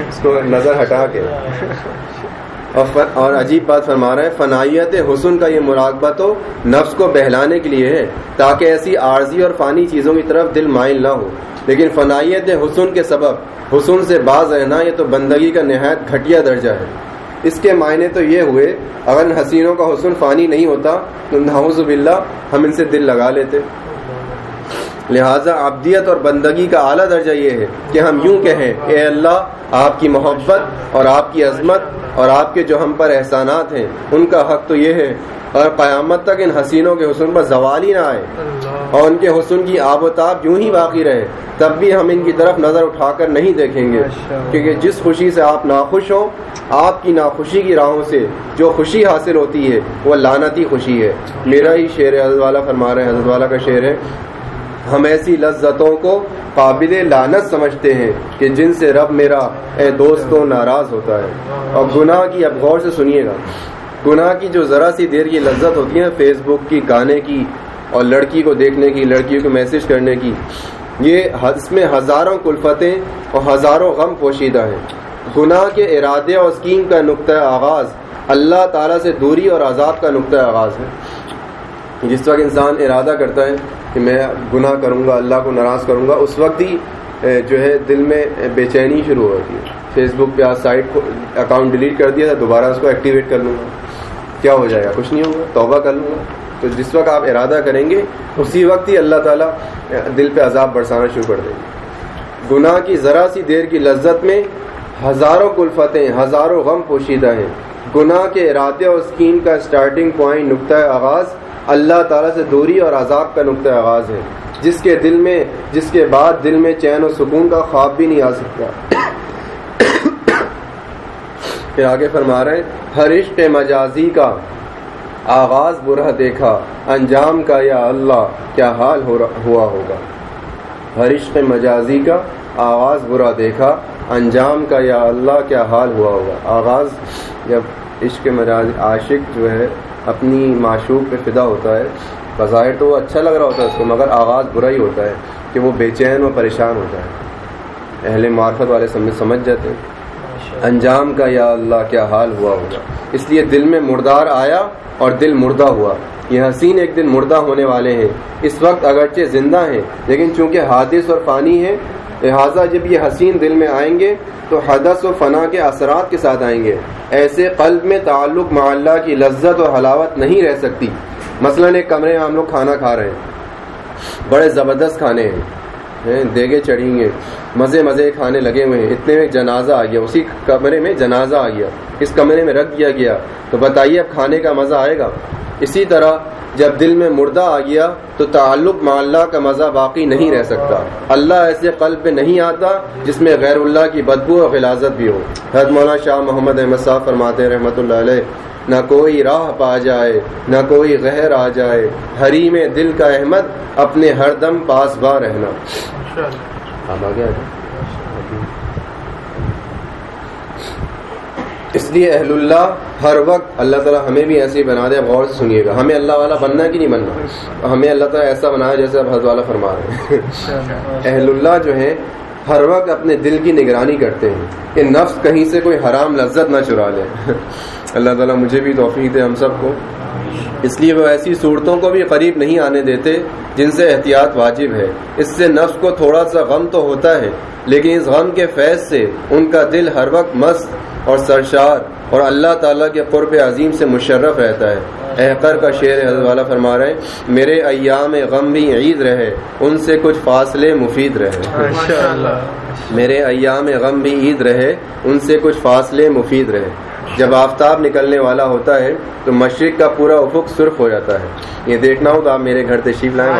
اس کو نظر ہٹا کے۔ اور عجیب بات فرما رہا ہے فنائیت حسن کا یہ مراقبہ تو نفس کو بہلانے کے لیے ہے، تاکہ ایسی عارضی اور فانی چیزوں کی طرف دل مائل نہ ہو۔ لیکن فنائیت حسن کے سبب، حسن سے باز رہنا یہ تو بندگی کا نہایت گھٹیا درجہ ہے۔ اس کے معنی تو یہ ہوئے، اگر حسینوں کا حسن فانی نہیں ہوتا تو نحوذ باللہ ہم ان سے دل لگا لیتے۔ لہٰذا ابدیت اور بندگی کا اعلیٰ درجہ یہ ہے کہ ہم یوں کہیں اے اللہ آپ کی محبت اور آپ کی عظمت اور آپ کے جو ہم پر احسانات ہیں ان کا حق تو یہ ہے اور قیامت تک ان حسینوں کے حسن پر زوال ہی نہ آئے۔ اور ان کے حسن کی آب و تاب یوں ہی باقی رہے تب بھی ہم ان کی طرف نظر اٹھا کر نہیں دیکھیں گے۔ کیونکہ جس خوشی سے آپ ناخوش ہوں آپ کی ناخوشی کی راہوں سے جو خوشی حاصل ہوتی ہے وہ لانتی خوشی ہے۔ میرا ہی شعر حضرت والا فرما رہے ہیں حضرت والا کا شعر ہے ہم ایسی لذتوں کو قابل لانت سمجھتے ہیں کہ جن سے رب میرا اے دوستوں ناراض ہوتا ہے۔ اور گناہ کی اب غور سے سنیے گا۔ گناہ کی جو ذرا سی دیر کی لذت ہوتی ہے، فیس بک کی، گانے کی، اور لڑکی کو دیکھنے کی، لڑکیوں کو میسج کرنے کی، یہ اس میں ہزاروں کلفتیں اور ہزاروں غم پوشیدہ ہیں۔ گناہ کے ارادے اور اسکیم کا نقطۂ آغاز اللہ تعالیٰ سے دوری اور عذاب کا نقطۂ آغاز ہے۔ جس وقت انسان ارادہ کرتا ہے کہ میں گناہ کروں گا، اللہ کو ناراض کروں گا، اس وقت ہی جو ہے، دل میں بے چینی شروع ہوتی ہے۔ فیس بک پہ آج سائٹ کو اکاؤنٹ ڈیلیٹ کر دیا تھا، دوبارہ اس کو ایکٹیویٹ کر لوں گا۔ کیا ہو جائے گا؟ کچھ نہیں ہوگا، توبہ کر لوں گا۔ تو جس وقت آپ ارادہ کریں گے، اسی وقت ہی اللہ تعالیٰ دل پہ عذاب برسانا شروع کر دیں گے۔ گناہ کی ذرا سی دیر کی لذت میں ہزاروں کلفتیں، ہزاروں غم پوشیدہ ہیں۔ گناہ کے ارادے اور اسکیم کا اسٹارٹنگ پوائنٹ نقطۂ آغاز اللہ تعالیٰ سے دوری اور عذاب کا نقطۂ آغاز ہے۔ جس کے دل میں، جس کے بعد دل میں چین و سکون کا خواب بھی نہیں آ سکتا۔ پھر آگے فرما رہے ہیں، ہر عشق مجازی کا آغاز برا دیکھا، انجام کا یا اللہ، کیا حال ہوا ہوگا؟ ہر عشق مجازی کا آغاز برا دیکھا، انجام کا یا اللہ، کیا حال ہوا ہوگا؟ آغاز جب عشق مجازی، عاشق جو ہے اپنی معشوق پہ فدا ہوتا ہے۔ بظاہر تو وہ اچھا لگ رہا ہوتا ہے اس کو مگر آغاز برا ہی ہوتا ہے کہ وہ بے چین و پریشان ہوتا ہے۔ اہل معرفت والے سمجھ سمجھ جاتے ہیں۔ انجام کا یا اللہ کیا حال ہوا ہوگا۔ اس لیے دل میں مردار آیا اور دل مردہ ہوا۔ یہ حسین ایک دن مردہ ہونے والے ہیں۔ اس وقت اگرچہ زندہ ہیں لیکن چونکہ حادث اور فانی ہے لہٰذا جب یہ حسین دل میں آئیں گے تو حدث و فنا کے اثرات کے ساتھ آئیں گے۔ ایسے قلب میں تعلق معلّہ کی لذت اور حلاوت نہیں رہ سکتی۔ مثلا ایک کمرے میں ہم لوگ کھانا کھا رہے ہیں۔ بڑے زبردست کھانے ہیں۔ دیگے چڑھیں گے، مزے مزے کھانے لگے ہوئے ہیں۔ اتنے میں جنازہ آ گیا، اسی کمرے میں جنازہ آ گیا۔ اس کمرے میں رکھ دیا گیا۔ تو بتائیے، اب کھانے کا مزہ آئے گا؟ اسی طرح جب دل میں مردہ آ گیا، تو تعلق مع اللہ کا مزہ باقی نہیں رہ سکتا۔ اللہ ایسے قلب پہ نہیں آتا جس میں غیر اللہ کی بدبو اور غلازت بھی ہو۔ حضرت مولانا شاہ محمد احمد صاحب فرماتے رحمۃ اللہ علیہ نہ کوئی راہ پا جائے نہ کوئی غہر آ جائے۔ حریم دل کا احمد اپنے ہر دم پاس با رہنا۔ اس لیے اہل اللہ ہر وقت اللہ تعالیٰ ہمیں بھی ایسے ہی بنا دے غور سے سنیے گا۔ ہمیں اللہ والا بننا کہ نہیں بننا؟ ہمیں اللہ تعالیٰ ایسا بنا جیسے اب حضرت والا فرما رہے ہیں۔ اہل اللہ جو ہیں ہر وقت اپنے دل کی نگرانی کرتے ہیں کہ نفس کہیں سے کوئی حرام لذت نہ چرا لے۔ اللہ تعالیٰ مجھے بھی توفیق دے ہم سب کو۔ اس لیے وہ ایسی صورتوں کو بھی قریب نہیں آنے دیتے جن سے احتیاط واجب ہے۔ اس سے نفس کو تھوڑا سا غم تو ہوتا ہے، لیکن اس غم کے فیض سے ان کا دل ہر وقت مست اور سرشار۔ اور اللہ تعالیٰ کے قرب عظیم سے مشرف رہتا ہے۔ احقر کا شعر حضرت والا فرما رہے ہیں میرے ایام غم بھی عید رہے ان سے کچھ فاصلے مفید رہے۔ میرے ایام غم بھی عید رہے ان سے کچھ فاصلے مفید رہے۔ جب آفتاب نکلنے والا ہوتا ہے تو مشرق کا پورا افق سرخ ہو جاتا ہے۔ یہ دیکھنا ہو تو آپ میرے گھر تشریف لائیں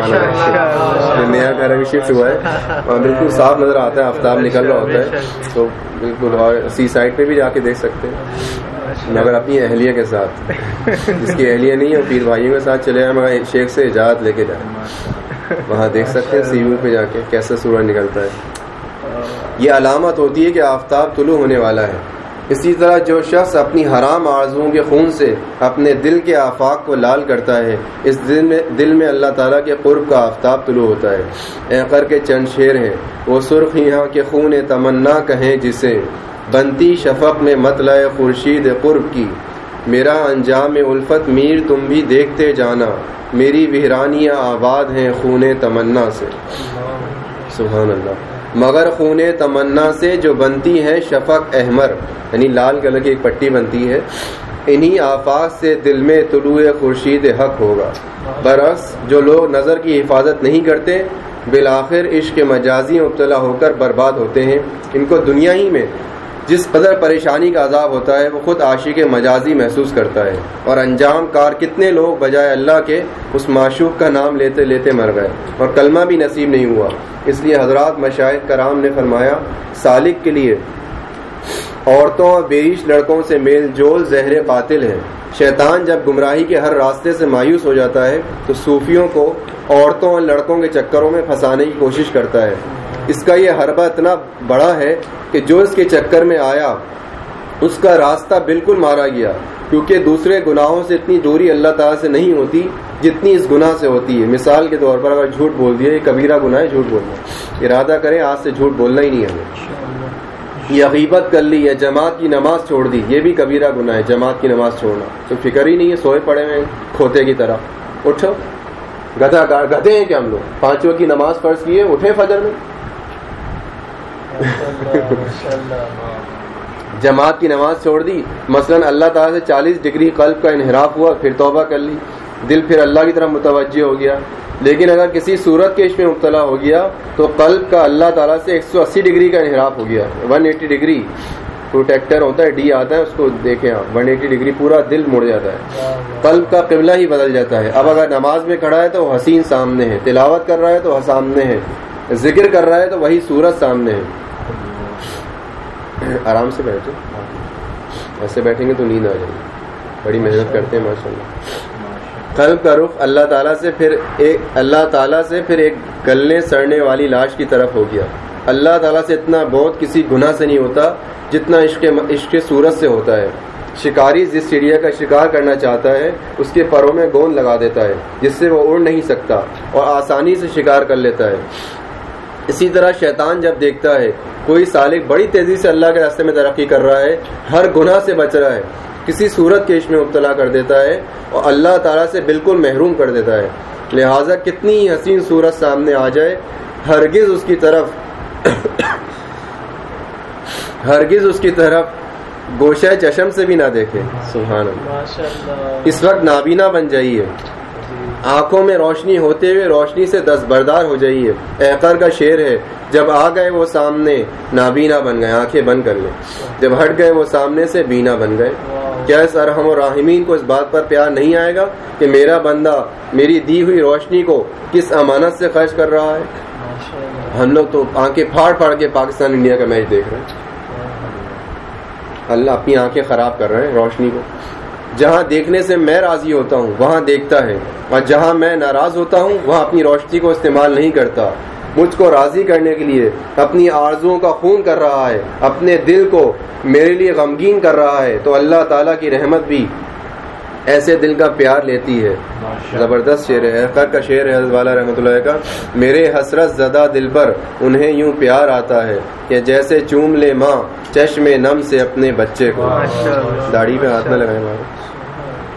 نیا گھر ابھی شفٹ ہوا ہے۔ اور بالکل صاف نظر آتا ہے آفتاب نکل رہا ہوتا ہے۔ تو بالکل سی سائڈ پہ بھی جا کے دیکھ سکتے ہیں۔ مگر اپنی اہلیہ کے ساتھ۔ جس کی اہلیہ نہیں ہے پیر بھائیوں کے ساتھ چلے جائیں مگر شیخ سے اجازت لے کے جائیں۔ وہاں دیکھ سکتے ہیں سی یو پہ جا کے کیسے سورج نکلتا ہے۔ یہ علامت ہوتی ہے کہ آفتاب طلوع ہونے والا ہے۔ اسی طرح جو شخص اپنی حرام آرزوں کے خون سے اپنے دل کے آفاق کو لال کرتا ہے، اس دل میں دل میں اللہ تعالیٰ کے قرب کا آفتاب طلوع ہوتا ہے۔ اینقر کے چند شیر ہیں۔ وہ سرخ یہاں کے خون تمنا کہیں جسے، بنتی شفق میں مطلع خورشید قرب کی۔ میرا انجام الفت میر، تم بھی دیکھتے جانا۔ میری وحرانیاں آباد ہیں خون تمنا سے۔ سبحان اللہ۔ مگر خون تمنا سے جو بنتی ہے شفق احمر یعنی لال کلر کی ایک پٹی بنتی ہے، انہی آفاق سے دل میں طلوع خورشید حق ہوگا۔ برعکس، جو لوگ نظر کی حفاظت نہیں کرتے، بالآخر عشق مجازی مبتلا ہو کر برباد ہوتے ہیں۔ ان کو دنیا ہی میں جس قدر پریشانی کا عذاب ہوتا ہے، وہ خود عاشق مجازی محسوس کرتا ہے۔ اور انجام کار کتنے لوگ بجائے اللہ کے اس معشوق کا نام لیتے لیتے مر گئے۔ اور کلمہ بھی نصیب نہیں ہوا۔ اس لیے حضرات مشاہد کرام نے فرمایا، سالک کے لیے عورتوں اور بیش لڑکوں سے میل جول زہر قاتل ہے شیطان جب گمراہی کے ہر راستے سے مایوس ہو جاتا ہے، تو صوفیوں کو عورتوں اور لڑکوں کے چکروں میں پھنسانے کی کوشش کرتا ہے۔ اس کا یہ حربہ اتنا بڑا ہے کہ جو اس کے چکر میں آیا، اس کا راستہ بالکل مارا گیا، کیونکہ دوسرے گناہوں سے اتنی دوری اللہ تعالیٰ سے نہیں ہوتی جتنی اس گناہ سے ہوتی ہے۔ مثال کے طور پر اگر جھوٹ بول دیا، یہ کبیرہ گناہ ہے، جھوٹ بولنا ارادہ کریں، آج سے جھوٹ بولنا ہی نہیں ہمیں یا غیبت کر لی یا جماعت کی نماز چھوڑ دی، یہ بھی کبیرہ گناہ ہے، جماعت کی نماز چھوڑنا۔ تو فکر ہی نہیں ہے، سوئے پڑے ہوئے کھوتے کی طرح۔ اٹھو۔ گدھا گدھے ہیں کیا ہم لوگ؟ پانچوں کی نماز فرض کیے اٹھے فجر میں۔ جماعت کی نماز چھوڑ دی۔ مثلا اللہ تعالیٰ سے چالیس ڈگری قلب کا انحراف ہوا، پھر توبہ کر لی۔ دل پھر اللہ کی طرف متوجہ ہو گیا۔ لیکن اگر کسی صورت کے عشق میں مبتلا ہو گیا، تو قلب کا اللہ تعالیٰ سے ایک سو اسی ڈگری کا انحراف ہو گیا۔ One eighty degree. پروٹیکٹر ہوتا ہے، ڈی آتا ہے، اس کو دیکھیں آپ۔ ون ایٹی ڈگری، پورا دل مڑ جاتا ہے۔ قلب کا قبلہ ہی بدل جاتا ہے۔ اب اگر نماز میں کھڑا ہے تو وہ حسین سامنے ہے۔ تلاوت کر رہا ہے تو وہ سامنے ہے۔ ذکر کر رہا ہے تو وہی سورج سامنے ہے۔ آرام سے بیٹھے ایسے بیٹھیں گے تو نیند آ جائے گی۔ بڑی محنت کرتے ہیں ماشاء اللہ قلب کا رخ اللہ تعالیٰ سے پھر ایک اللہ تعالیٰ سے پھر ایک گلنے سڑنے والی لاش کی طرف ہو گیا۔ اللہ تعالیٰ سے اتنا بہت کسی گناہ سے نہیں ہوتا جتنا عشق عشق صورت سے ہوتا ہے۔ شکاری جس چڑیا کا شکار کرنا چاہتا ہے اس کے پروں میں گوند لگا دیتا ہے جس سے وہ اڑ نہیں سکتا اور آسانی سے شکار کر لیتا ہے۔ اسی طرح شیطان جب دیکھتا ہے کوئی سالک بڑی تیزی سے اللہ کے راستے میں ترقی کر رہا ہے ہر گناہ سے بچ رہا ہے۔ کسی صورت کے عشق میں مبتلا کر دیتا ہے اور اللہ تعالیٰ سے بالکل محروم کر دیتا ہے۔ لہٰذا کتنی حسین صورت سامنے آ جائے ہرگز اس کی طرف ہرگز اس کی طرف گوشہ چشم سے بھی نہ دیکھے۔ سبحان اللہ۔ اس وقت نابینا بن جائیے۔ آنکھوں میں روشنی ہوتے ہوئے روشنی سے دستبردار ہو جائیے۔ ایکر کا شیر ہے، جب آ گئے وہ سامنے، نابینا بن گئے، آنکھیں بند کر لیں۔ جب ہٹ گئے وہ سامنے سے بینا بن گئے۔ کیا اس ارحم و راہمین کو اس بات پر پیار نہیں آئے گا کہ میرا بندہ میری دی ہوئی روشنی کو کس امانت سے خرچ کر رہا ہے؟ ہم لوگ تو آنکھیں پھاڑ پھاڑ کے پاکستان انڈیا کا میچ دیکھ رہے ہیں۔ اللہ اپنی آنکھیں خراب کر رہے ہیں روشنی کو۔ جہاں دیکھنے سے میں راضی ہوتا ہوں وہاں دیکھتا ہے۔ اور جہاں میں ناراض ہوتا ہوں وہاں اپنی روشنی کو استعمال نہیں کرتا۔ مجھ کو راضی کرنے کے لیے اپنی آرزوں کا خون کر رہا ہے اپنے دل کو میرے لیے غمگین کر رہا ہے۔ تو اللہ تعالیٰ کی رحمت بھی ایسے دل کا پیار لیتی ہے۔ زبردست شعر ہے۔ کا شعر ہے حضرت والا رحمۃ اللہ کا۔ میرے حسرت زدہ دل پر انہیں یوں پیار آتا ہے کہ جیسے چوم لے ماں چشم نم سے اپنے بچے کو۔ داڑھی پہ ہاتھ نہ لگائے مارے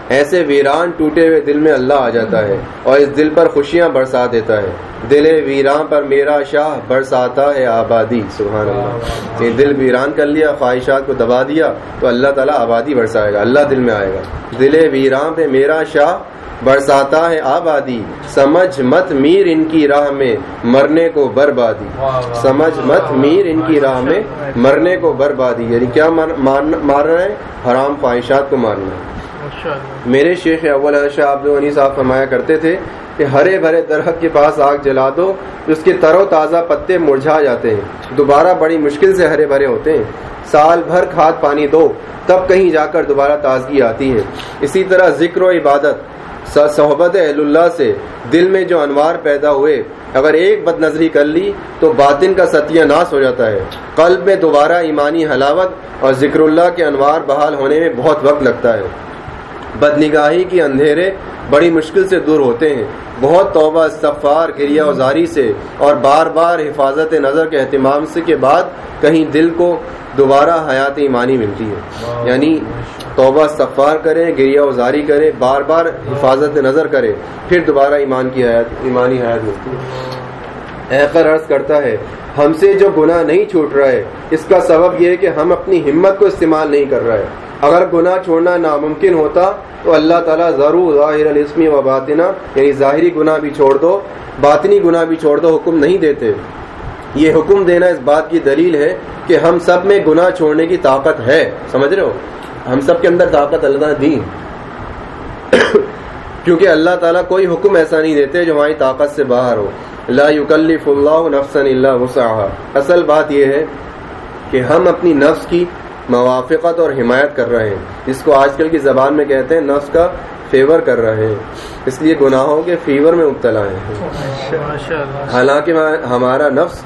ایسے ویران ٹوٹے ہوئے دل میں اللہ آ جاتا ہے اور اس دل پر خوشیاں برسا دیتا ہے۔ دل ویران پر میرا شاہ برساتا ہے آبادی، سبحان اللہ۔ یہ دل ویران کر لیا، خواہشات کو دبا دیا، تو اللہ تعالیٰ آبادی برسائے گا، اللہ دل میں آئے گا۔ دل ویران پہ میرا شاہ برساتا ہے آبادی۔ سمجھ مت میر ان کی راہ میں مرنے کو بربادی۔ سمجھ مت میر ان کی راہ میں مرنے کو بربادی۔ یعنی کیا مارنا ہے حرام خواہشات کو مارنا ہے میرے شیخ اول شاہ عبد الغنی صاحب فرمایا کرتے تھے کہ ہرے بھرے درخت کے پاس آگ جلا دو، اس کے تر و تازہ پتے مرجھا جاتے ہیں۔ دوبارہ بڑی مشکل سے ہرے بھرے ہوتے ہیں۔ سال بھر کھاد پانی دو، تب کہیں جا کر دوبارہ تازگی آتی ہے۔ اسی طرح ذکر و عبادت صحبت اہل اللہ سے دل میں جو انوار پیدا ہوئے، اگر ایک بد نظری کر لی تو باطن کا ستیہ ناس ہو جاتا ہے۔ قلب میں دوبارہ ایمانی حلاوت اور ذکر اللہ کے انوار بحال ہونے میں بہت وقت لگتا ہے۔ بدنگاہی کی اندھیرے بڑی مشکل سے دور ہوتے ہیں۔ بہت توبہ، استغفار گریا ازاری سے اور بار بار حفاظت نظر کے اہتمام سے کے بعد کہیں دل کو دوبارہ حیات ایمانی ملتی ہے۔ یعنی توبہ، استغفار کرے گریا ازاری کرے بار بار حفاظت نظر کرے پھر دوبارہ ایمان کی حیات، ایمانی حیات ملتی ہے۔ ایقر عرض کرتا ہے، ہم سے جو گناہ نہیں چھوٹ رہا ہے، اس کا سبب یہ ہے کہ ہم اپنی ہمت کو استعمال نہیں کر رہے اگر گناہ چھوڑنا ناممکن ہوتا تو اللہ تعالیٰ ضرور ظاہر الاسمی و باطنا یعنی ظاہری گناہ بھی چھوڑ دو، باطنی گناہ بھی چھوڑ دو، حکم نہیں دیتے۔ یہ حکم دینا اس بات کی دلیل ہے کہ ہم سب میں گناہ چھوڑنے کی طاقت ہے۔ سمجھ رہے ہو؟ ہم سب کے اندر طاقت اللہ دی۔ کیونکہ اللہ تعالیٰ کوئی حکم ایسا نہیں دیتے جو ہماری طاقت سے باہر ہو۔ لا یکلف اللہ نفسا الا وسعها اصل بات یہ ہے کہ ہم اپنی نفس کی موافقت اور حمایت کر رہے ہیں۔ جس کو آج کل کی زبان میں کہتے ہیں، نفس کا فیور کر رہے ہیں۔ اس لیے گناہوں کے فیور میں مبتلا ہیں۔ حالانکہ ہمارا نفس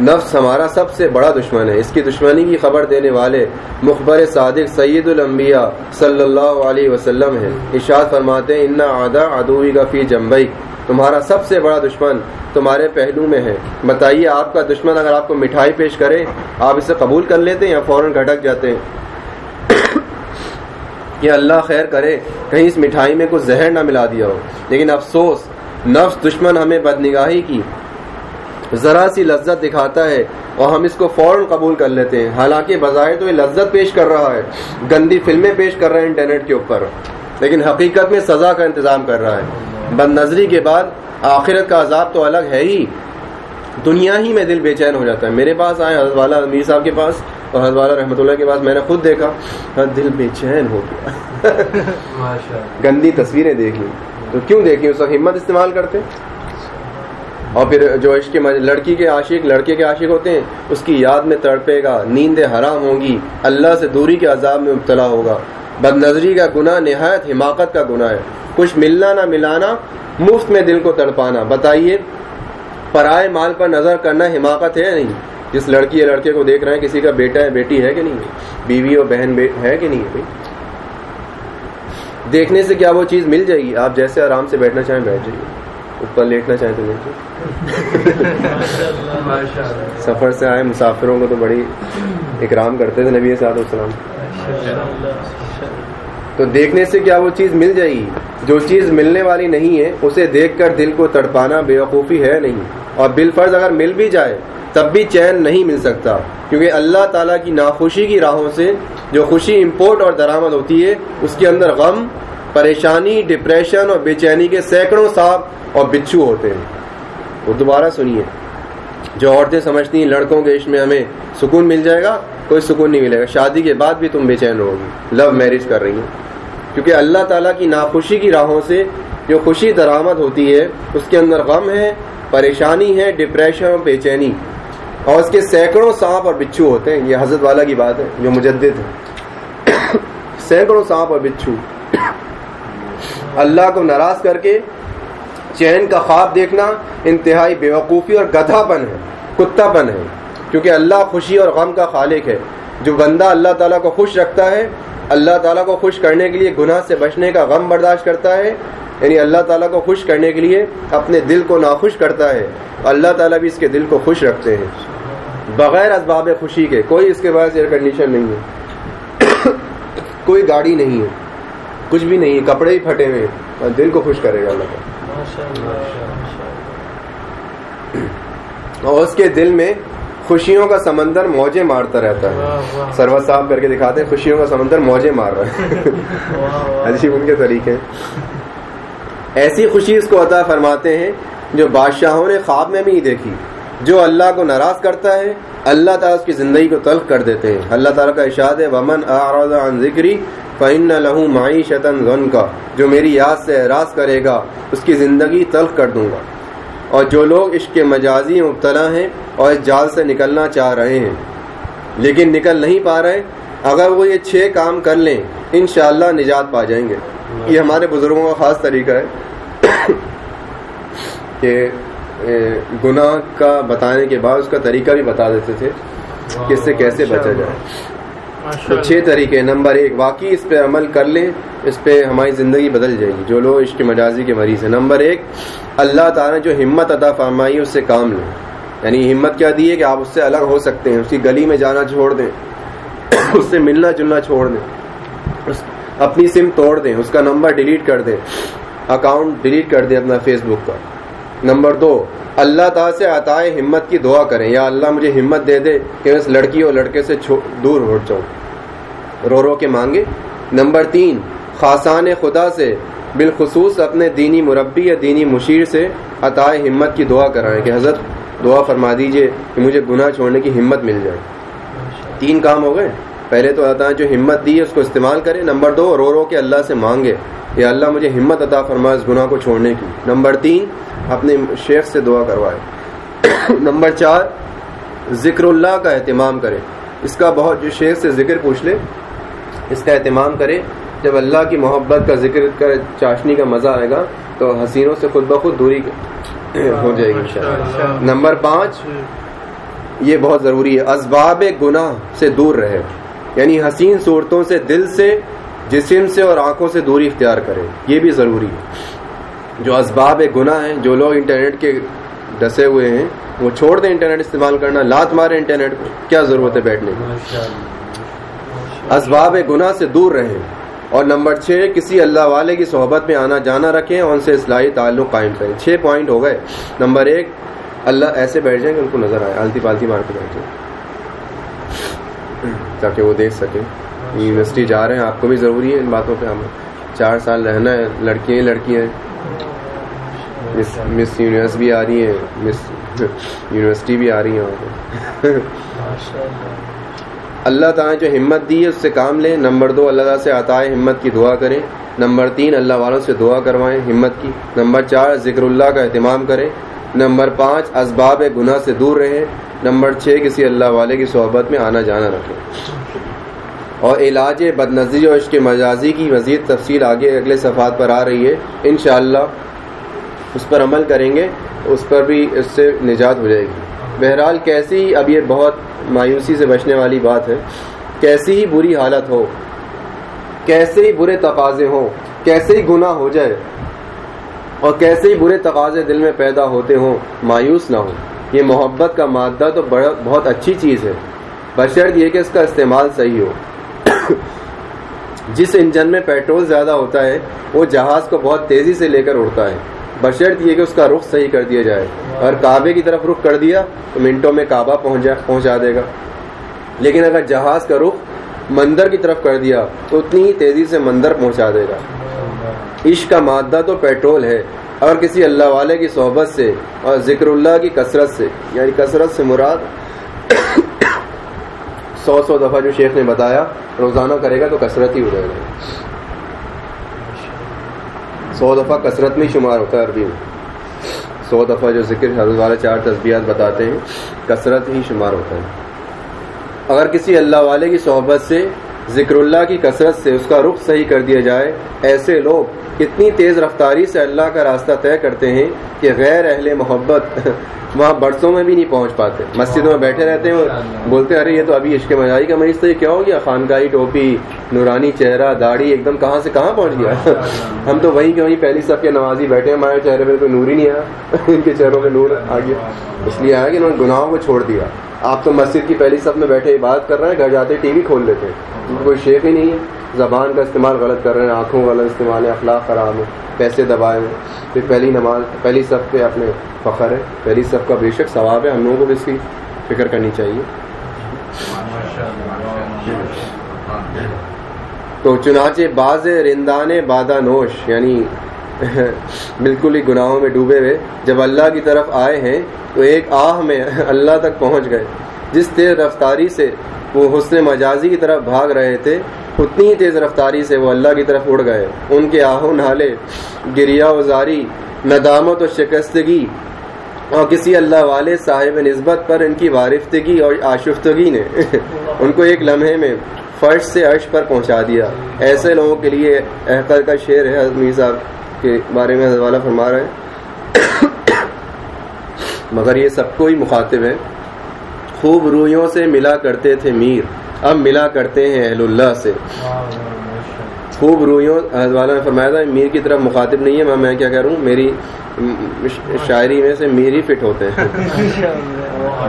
نفس ہمارا سب سے بڑا دشمن ہے۔ اس کی دشمنی کی خبر دینے والے مخبر صادق سید الانبیاء صلی اللہ علیہ وسلم ہیں۔ اشاد فرماتے ہیں انا آدا ادوی کا فی جمبئی تمہارا سب سے بڑا دشمن تمہارے پہلو میں ہے۔ بتائیے، آپ کا دشمن اگر آپ کو مٹھائی پیش کرے، آپ اسے قبول کر لیتے ہیں یا فوراً گھٹک جاتے؟ ہیں کہ اللہ خیر کرے، کہیں اس مٹھائی میں کچھ زہر نہ ملا دیا ہو۔ لیکن افسوس، نفس دشمن ہمیں بدنگاہی کی۔ ذرا سی لذت دکھاتا ہے اور ہم اس کو فوراً قبول کر لیتے ہیں۔ حالانکہ بظاہر تو یہ لذت پیش کر رہا ہے۔ گندی فلمیں پیش کر رہے ہیں انٹرنیٹ کے اوپر۔ لیکن حقیقت میں سزا کا انتظام کر رہا ہے۔ بد نظری کے بعد آخرت کا عذاب تو الگ ہے ہی۔ دنیا ہی میں دل بے چین ہو جاتا ہے۔ میرے پاس آئے حضرت والا امیر صاحب کے پاس اور حضرت والا رحمۃ اللہ کے پاس میں نے خود دیکھا۔ دل بے چین ہو گیا۔ گندی تصویریں دیکھ لی۔ تو کیوں دیکھی؟ اس وقت ہمت استعمال کرتے۔ اور پھر جو عشق لڑکی کے عاشق لڑکے کے عاشق ہوتے ہیں اس کی یاد میں تڑپے گا نیندیں حرام ہوں گی اللہ سے دوری کے عذاب میں مبتلا ہوگا۔ بد نظری کا گناہ نہایت حماقت کا گناہ ہے۔ کچھ ملنا نہ ملانا مفت میں دل کو تڑپانا۔ بتائیے پرائے مال پر نظر کرنا حماقت ہے یا نہیں؟ جس لڑکی یا لڑکے کو دیکھ رہے ہیں کسی کا بیٹا ہے بیٹی ہے کہ نہیں؟ بیوی اور بہن ہے کہ نہیں؟ ہے دیکھنے سے کیا وہ چیز مل جائے گی؟ آپ جیسے آرام سے بیٹھنا چاہیں بیٹھ جائیے۔ اوپر لیٹنا چاہیں تو لیٹ سفر سے آئے مسافروں کو تو بڑی اکرام کرتے تھے نبی صاحب السلام تو دیکھنے سے کیا وہ چیز مل جائے گی؟ جو چیز ملنے والی نہیں ہے، اسے دیکھ کر دل کو تڑپانا بے وقوفی ہے نہیں۔ اور بال فرض اگر مل بھی جائے، تب بھی چین نہیں مل سکتا۔ کیونکہ اللہ تعالیٰ کی ناخوشی کی راہوں سے جو خوشی امپورٹ اور درآمد ہوتی ہے، اس کے اندر غم، پریشانی، ڈپریشن اور بے چینی کے سینکڑوں سانپ اور بچھو ہوتے ہیں۔ وہ دوبارہ سنیے۔ جو عورتیں سمجھتی ہیں، لڑکوں کے عشق میں ہمیں سکون مل جائے گا، کوئی سکون نہیں ملے گا۔ شادی کے بعد بھی تم بے چین ہوگی لو میرج کر رہی ہیں۔ کیونکہ اللہ تعالیٰ کی ناخوشی کی راہوں سے جو خوشی درآمد ہوتی ہے، اس کے اندر غم ہے، پریشانی ہے ڈپریشن اور بے چینی اور اس کے سینکڑوں سانپ اور بچھو ہوتے ہیں، یہ حضرت والا کی بات ہے، جو مجدد ہے سینکڑوں سانپ اور بچھو۔ اللہ کو ناراض کر کے چین کا خواب دیکھنا انتہائی بیوقوفی اور گدھا پن ہے، کتا پن ہے۔ کیونکہ اللہ خوشی اور غم کا خالق ہے۔ جو بندہ اللہ تعالیٰ کو خوش رکھتا ہے اللہ تعالیٰ کو خوش کرنے کے لیے گناہ سے بچنے کا غم برداشت کرتا ہے یعنی اللہ تعالیٰ کو خوش کرنے کے لیے اپنے دل کو ناخوش کرتا ہے اللہ تعالیٰ بھی اس کے دل کو خوش رکھتے ہیں۔ بغیر اسباب خوشی کے کوئی اس کے بعد ایئر کنڈیشن نہیں ہے۔ کوئی گاڑی نہیں ہے۔ کچھ بھی نہیں ہے۔ کپڑے ہی پھٹے ہوئے اور دل کو خوش کرے گا اللہ اور اس کے دل میں خوشیوں کا سمندر موجے مارتا رہتا ہے۔ سروت صاحب کر کے دکھاتے ہیں خوشیوں کا سمندر موجے مار رہا ہے۔ جی ان کے طریقے۔ ایسی خوشی اس کو عطا فرماتے ہیں جو بادشاہوں نے خواب میں بھی دیکھی جو اللہ کو ناراض کرتا ہے اللہ تعالیٰ اس کی زندگی کو تلخ کر دیتے ہیں۔ اللہ تعالیٰ کا اشاد ہے ومن عن ذکری فن لہو معی شتن کا جو میری یاد سے اعراض کرے گا اس کی زندگی تلخ کر دوں گا۔ اور جو لوگ اس کے مجازی مبتلا ہیں اور اس جال سے نکلنا چاہ رہے ہیں۔ لیکن نکل نہیں پا رہے، اگر وہ یہ چھ کام کر لیں، انشاءاللہ نجات پا جائیں گے۔ یہ ہمارے بزرگوں کا خاص طریقہ ہے۔ کہ گناہ کا بتانے کے بعد اس کا طریقہ بھی بتا دیتے تھے کہ اس سے کیسے بچا جائے۔ تو چھ طریقے، نمبر ایک، واقعی اس پہ عمل کر لیں، اس پہ ہماری زندگی بدل جائے گی، جو لوگ عشق مجازی کے مریض ہیں۔ نمبر ایک، اللہ تعالیٰ نے جو ہمت عطا فرمائی، اس سے کام لیں۔ یعنی ہمت کیا دی ہے کہ آپ اس سے الگ ہو سکتے ہیں، اس کی گلی میں جانا چھوڑ دیں، اس سے ملنا جلنا چھوڑ دیں اپنی سم توڑ دیں، اس کا نمبر ڈیلیٹ کر دیں، اکاؤنٹ ڈیلیٹ کر دیں اپنا فیس بک کا۔ نمبر دو اللہ تعالیٰ سے عطائے ہمت کی دعا کریں۔ یا اللہ مجھے ہمت دے دے کہ اس لڑکی اور لڑکے سے دور ہٹ جاؤں۔ رو رو کے مانگے۔ نمبر تین، خاصان خدا سے بالخصوص اپنے دینی مربی یا دینی مشیر سے عطائے ہمت کی دعا کرائیں کہ حضرت دعا فرما دیجیے کہ مجھے گناہ چھوڑنے کی ہمت مل جائے۔ تین کام ہو گئے۔ پہلے تو عطا جو ہمت دی ہے، اس کو استعمال کرے نمبر دو، رو رو کے اللہ سے مانگے۔ یا اللہ مجھے ہمت عطا فرما اس گناہ کو چھوڑنے کی۔ نمبر تین اپنے شیخ سے دعا کروائے۔ نمبر چار ذکر اللہ کا اہتمام کرے۔ اس کا بہت جو شیخ سے ذکر پوچھ لے اس کا اہتمام کرے۔ جب اللہ کی محبت کا ذکر کا چاشنی کا مزہ آئے گا تو حسینوں سے خود بخود دوری ہو جائے گی نمبر پانچ یہ بہت ضروری ہے اسباب گناہ سے دور رہے۔ یعنی حسین صورتوں سے دل سے جسم سے اور آنکھوں سے دوری اختیار کرے یہ بھی ضروری ہے۔ جو اسباب گناہ ہیں، جو لوگ انٹرنیٹ کے ڈسے ہوئے ہیں، وہ چھوڑ دیں انٹرنیٹ استعمال کرنا، لات مارے انٹرنیٹ کو۔ کیا ضرورت ہے بیٹھنے کی؟ اسباب گناہ سے دور رہیں۔ اور نمبر چھ، کسی اللہ والے کی صحبت میں آنا جانا رکھیں، اور ان سے اصلاحی تعلق قائم کریں۔ چھ پوائنٹ ہو گئے۔ نمبر ایک، اللہ ایسے بیٹھ جائیں کہ ان کو نظر آئے۔ آلتی پالتی مار کے بیٹھ جائیں۔ تاکہ وہ دیکھ سکیں۔ یونیورسٹی جا رہے ہیں آپ کو بھی ضروری ہے ان باتوں پہ ہمیں چار سال رہنا ہے لڑکیاں ہی لڑکیاں مس یونیورس بھی آ رہی ہیں مس یونیورسٹی بھی آ رہی ہیں۔ وہاں پہ اللہ تعالیٰ جو ہمت دی ہے اس سے کام لیں۔ نمبر دو اللہ تعالیٰ سے عطائے ہمت کی دعا کریں۔ نمبر تین اللہ والوں سے دعا کروائیں ہمت کی۔ نمبر چار ذکر اللہ کا اہتمام کریں۔ نمبر پانچ اسباب گناہ سے دور رہیں۔ نمبر چھ کسی اللہ والے کی صحبت میں آنا جانا رکھیں۔ اور علاج بد نظری اور عشق مجازی کی مزید تفصیل آگے اگلے صفحات پر آ رہی ہے۔ انشاءاللہ اس پر عمل کریں گے، اس پر بھی اس سے نجات ہو جائے گی۔ بہرحال کیسی اب یہ بہت مایوسی سے بچنے والی بات ہے۔ کیسی ہی بری حالت ہو، کیسے ہی برے تقاضے ہوں، کیسے ہی گناہ ہو جائے اور کیسے ہی برے تقاضے دل میں پیدا ہوتے ہوں، مایوس نہ ہو یہ محبت کا مادہ تو بہت اچھی چیز ہے۔ بشرط یہ کہ اس کا استعمال صحیح ہو۔ جس انجن میں پیٹرول زیادہ ہوتا ہے، وہ جہاز کو بہت تیزی سے لے کر اڑتا ہے۔ بشرط یہ کہ اس کا رخ صحیح کر دیا جائے۔ اور کعبے کی طرف رخ کر دیا، تو منٹوں میں کعبہ پہنچا دے گا۔ لیکن اگر جہاز کا رخ مندر کی طرف کر دیا، تو اتنی ہی تیزی سے مندر پہنچا دے گا۔ عشق کا مادہ تو پیٹرول ہے، اور کسی اللہ والے کی صحبت سے اور ذکر اللہ کی کثرت سے یعنی کثرت سے مراد سو سو دفعہ جو شیخ نے بتایا، روزانہ کرے گا تو کثرت ہی ہو جائے گا۔ سو دفعہ کثرت میں شمار ہوتا ہے عربی میں۔ سو دفعہ جو ذکر حضرت والے چار تصبیات بتاتے ہیں، کثرت ہی شمار ہوتا ہے۔ اگر کسی اللہ والے کی صحبت سے ذکر اللہ کی کثرت سے اس کا رخ صحیح کر دیا جائے۔ ایسے لوگ اتنی تیز رفتاری سے اللہ کا راستہ طے کرتے ہیں کہ غیر اہل محبت وہاں برسوں میں بھی نہیں پہنچ پاتے۔ مسجدوں میں بیٹھے رہتے ہیں بولتے ارے یہ تو ابھی عشق مجائی کا مریض تو یہ کیا ہو گیا؟ خانقاہی ٹوپی نورانی چہرہ داڑھی ایک دم کہاں سے کہاں پہنچ گیا؟ ہم تو وہیں کہ وہیں پہلی سب کے نمازی بیٹھے ہیں ہمارے چہرے میں کوئی نور ہی نہیں آیا۔ ان کے چہروں میں نور آ گیا۔ اس لیے آیا کہ انہوں نے گناہوں کو چھوڑ دیا۔ آپ تو مسجد کی پہلی سب میں بیٹھے عبادت کر رہے ہیں گھر جاتے ٹی وی کھول لیتے ہیں۔ کوئی شیخ ہی نہیں ہے۔ زبان کا استعمال غلط کر رہے ہیں، آنکھوں کا غلط استعمال ہے، اخلاق خراب ہے پیسے دبائے ہیں۔ پھر پہلی نماز، پہلی صف پہ اپنے فخر ہے۔ پہلی صف کا بے شک ثواب ہے، ہم لوگوں کو بھی اس کی فکر کرنی چاہیے۔ تو چنانچہ باز رندان بادہ نوش یعنی بالکل ہی گناہوں میں ڈوبے ہوئے، جب اللہ کی طرف آئے ہیں، تو ایک آہ میں اللہ تک پہنچ گئے۔ جس تیز رفتاری سے وہ حسن مجازی کی طرف بھاگ رہے تھے، اتنی تیز رفتاری سے وہ اللہ کی طرف اڑ گئے۔ ان کے آہو نالے، گریا وزاری ندامت و شکستگی اور کسی اللہ والے صاحب نسبت پر ان کی وارفتگی اور آشفتگی نے ان کو ایک لمحے میں فرش سے عرش پر پہنچا دیا۔ ایسے لوگوں کے لیے احتر کا شعر ہے۔ میر صاحب کے بارے میں حضوالا فرما رہے ہیں۔ مگر یہ سب کو ہی مخاطب ہے۔ خوب رویوں سے ملا کرتے تھے میر۔ اب ملا کرتے ہیں اہل اللہ سے۔ خوب رویوں والا نے فرمایا تھا، میر کی طرف مخاطب نہیں ہے، میں کیا کہہ رہا ہوں، میری شاعری میں سے میر ہی فٹ ہوتے ہیں۔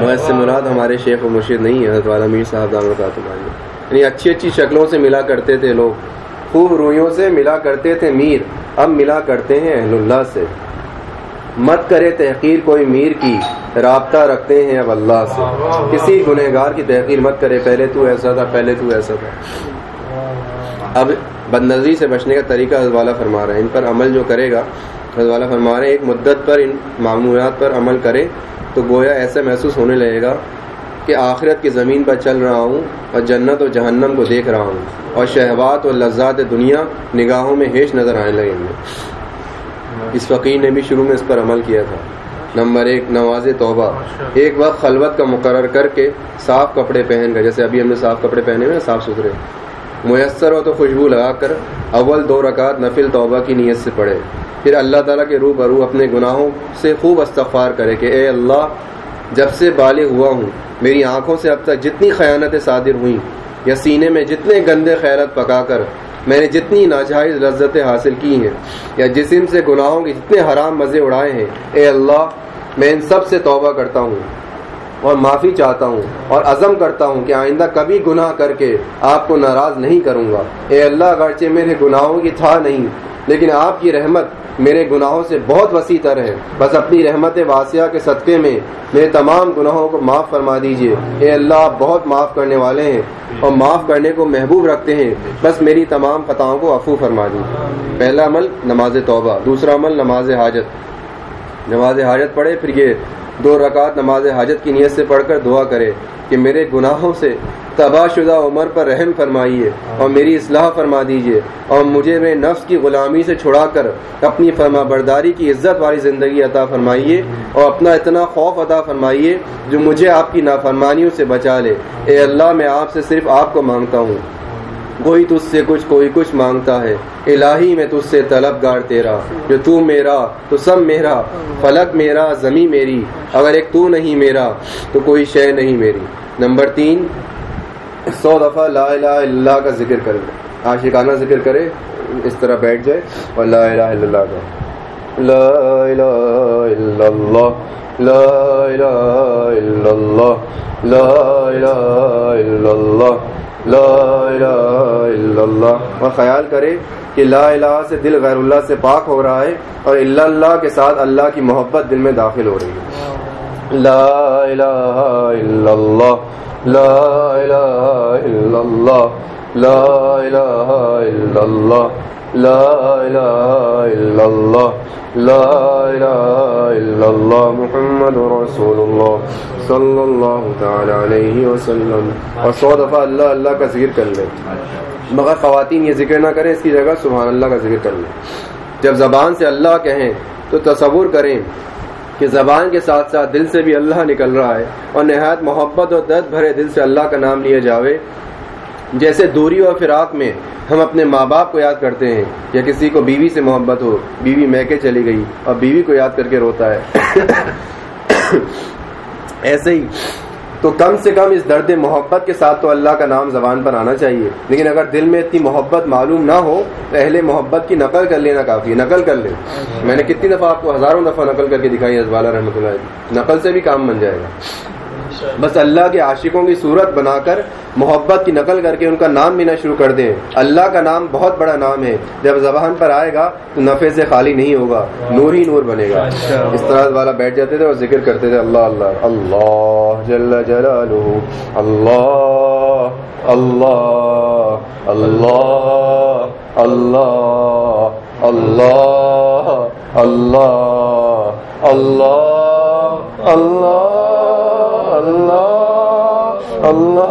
میں سے مراد ہمارے شیخ و مرشد نہیں ہے حضرت والا میر صاحب دام یعنی اچھی اچھی شکلوں سے ملا کرتے تھے لوگ۔ خوب رویوں سے ملا کرتے تھے میر۔ اب ملا کرتے ہیں اہل اللہ سے۔ مت کرے تحقیر کوئی میر کی، رابطہ رکھتے ہیں اب اللہ سے۔ کسی گنہگار کی تحقیر مت کرے، پہلے تو ایسا تھا، پہلے تو ایسا تھا۔ اب بد نظری سے بچنے کا طریقہ حضوالا فرما رہے ہیں۔ ان پر عمل جو کرے گا حضوالا فرما رہے ہیں، ایک مدت پر ان معمولات پر عمل کرے تو گویا ایسا محسوس ہونے لگے گا کہ آخرت کی زمین پر چل رہا ہوں اور جنت و جہنم کو دیکھ رہا ہوں۔ اور شہوات اور لذات دنیا نگاہوں میں ہیش نظر آنے لگیں گے۔ اس فقیر نے بھی شروع میں اس پر عمل کیا تھا۔ نمبر ایک، نواز توبہ۔ ایک وقت خلوت کا مقرر کر کے صاف کپڑے پہن کر جیسے ابھی ہم نے صاف کپڑے پہنے ہوئے صاف ستھرے۔ میسر ہو تو خوشبو لگا کر اول دو رکعت نفل توبہ کی نیت سے پڑھے۔ پھر اللہ تعالیٰ کے روح برو اپنے گناہوں سے خوب استغفار کرے کہ اے اللہ، جب سے بالغ ہوا ہوں، میری آنکھوں سے اب تک جتنی خیانتیں صادر ہوئیں، یا سینے میں جتنے گندے خیرت پکا کر میں نے جتنی ناجائز لذتیں حاصل کی ہیں یا جسم سے گناہوں کے جتنے حرام مزے اڑائے ہیں، اے اللہ، میں ان سب سے توبہ کرتا ہوں۔ اور معافی چاہتا ہوں اور عزم کرتا ہوں کہ آئندہ کبھی گناہ کر کے آپ کو ناراض نہیں کروں گا۔ اے اللہ، اگرچہ میرے گناہوں کی تھا نہیں، لیکن آپ کی رحمت میرے گناہوں سے بہت وسیع تر ہے۔ بس اپنی رحمت واسعہ کے صدقے میں میرے تمام گناہوں کو معاف فرما دیجیے۔ اے اللہ، آپ بہت معاف کرنے والے ہیں اور معاف کرنے کو محبوب رکھتے ہیں۔ بس میری تمام خطاؤں کو افو فرما دیجیے پہلا عمل، نماز توبہ۔ دوسرا عمل، نماز حاجت۔ نماز حاجت پڑھے، پھر یہ دو رکعت نماز حاجت کی نیت سے پڑھ کر دعا کرے کہ میرے گناہوں سے تباہ شدہ عمر پر رحم فرمائیے اور میری اصلاح فرما دیجیے اور مجھے میرے نفس کی غلامی سے چھڑا کر اپنی فرما برداری کی عزت والی زندگی عطا فرمائیے اور اپنا اتنا خوف عطا فرمائیے جو مجھے آپ کی نافرمانیوں سے بچا لے۔ اے اللہ، میں آپ سے صرف آپ کو مانگتا ہوں۔ کوئی تجھ سے کچھ کوئی کچھ مانگتا ہے۔ الہی میں تجھ سے طلب گار تیرا۔ جو تو میرا، تو سب میرا۔ فلک میرا زمیں میری۔ اگر ایک تو نہیں میرا، تو کوئی شے نہیں میری۔ نمبر تین، سو دفعہ لا الہ الا اللہ کا ذکر کر عاشقانہ ذکر کرے، اس طرح بیٹھ جائے اور لا الہ الا اللہ کا۔ لا الہ الا اللہ، لا الہ الا اللہ، لا الہ الا اللہ۔ لا الہ الا اللہ اور خیال کرے کہ لا الہ سے دل غیر اللہ سے پاک ہو رہا ہے اور اللہ اللہ کے ساتھ اللہ کی محبت دل میں داخل ہو رہی ہے. لا الہ الا اللہ لا الہ الا اللہ لا الہ الا اللہ لا الہ الا اللہ لا الہ الا اللہ محمد رسول اللہ صلی اللہ تعالی علیہ وسلم اور سو دفعہ اللہ اللہ کا ذکر کر لیں مگر خواتین یہ ذکر نہ کریں اس کی جگہ سبحان اللہ کا ذکر کر لیں جب زبان سے اللہ کہیں تو تصور کریں کہ زبان کے ساتھ ساتھ دل سے بھی اللہ نکل رہا ہے اور نہایت محبت اور درد بھرے دل سے اللہ کا نام لیا جاوے جیسے دوری اور فراق میں ہم اپنے ماں باپ کو یاد کرتے ہیں، یا کسی کو بیوی سے محبت ہو، بیوی میکے چلی گئی اور بیوی کو یاد کر کے روتا ہے۔ ایسے ہی تو کم سے کم اس درد محبت کے ساتھ تو اللہ کا نام زبان پر آنا چاہیے۔ لیکن اگر دل میں اتنی محبت معلوم نہ ہو، تو اہل محبت کی نقل کر لینا کافی ہے۔ نقل کر لیں میں نے کتنی دفعہ آپ کو ہزاروں دفعہ نقل کر کے دکھائی ازوالا رحمۃ اللہ نقل سے بھی کام بن جائے گا۔ بس اللہ کے عاشقوں کی صورت بنا کر محبت کی نقل کر کے ان کا نام لینا شروع کر دیں اللہ کا نام بہت بڑا نام ہے جب زبان پر آئے گا تو نفے سے خالی نہیں ہوگا نور ہی نور بنے گا اس طرح والا بیٹھ جاتے تھے اور ذکر کرتے تھے اللہ اللہ اللہ جل جلالہ اللہ اللہ اللہ اللہ اللہ اللہ اللہ اللہ اللہ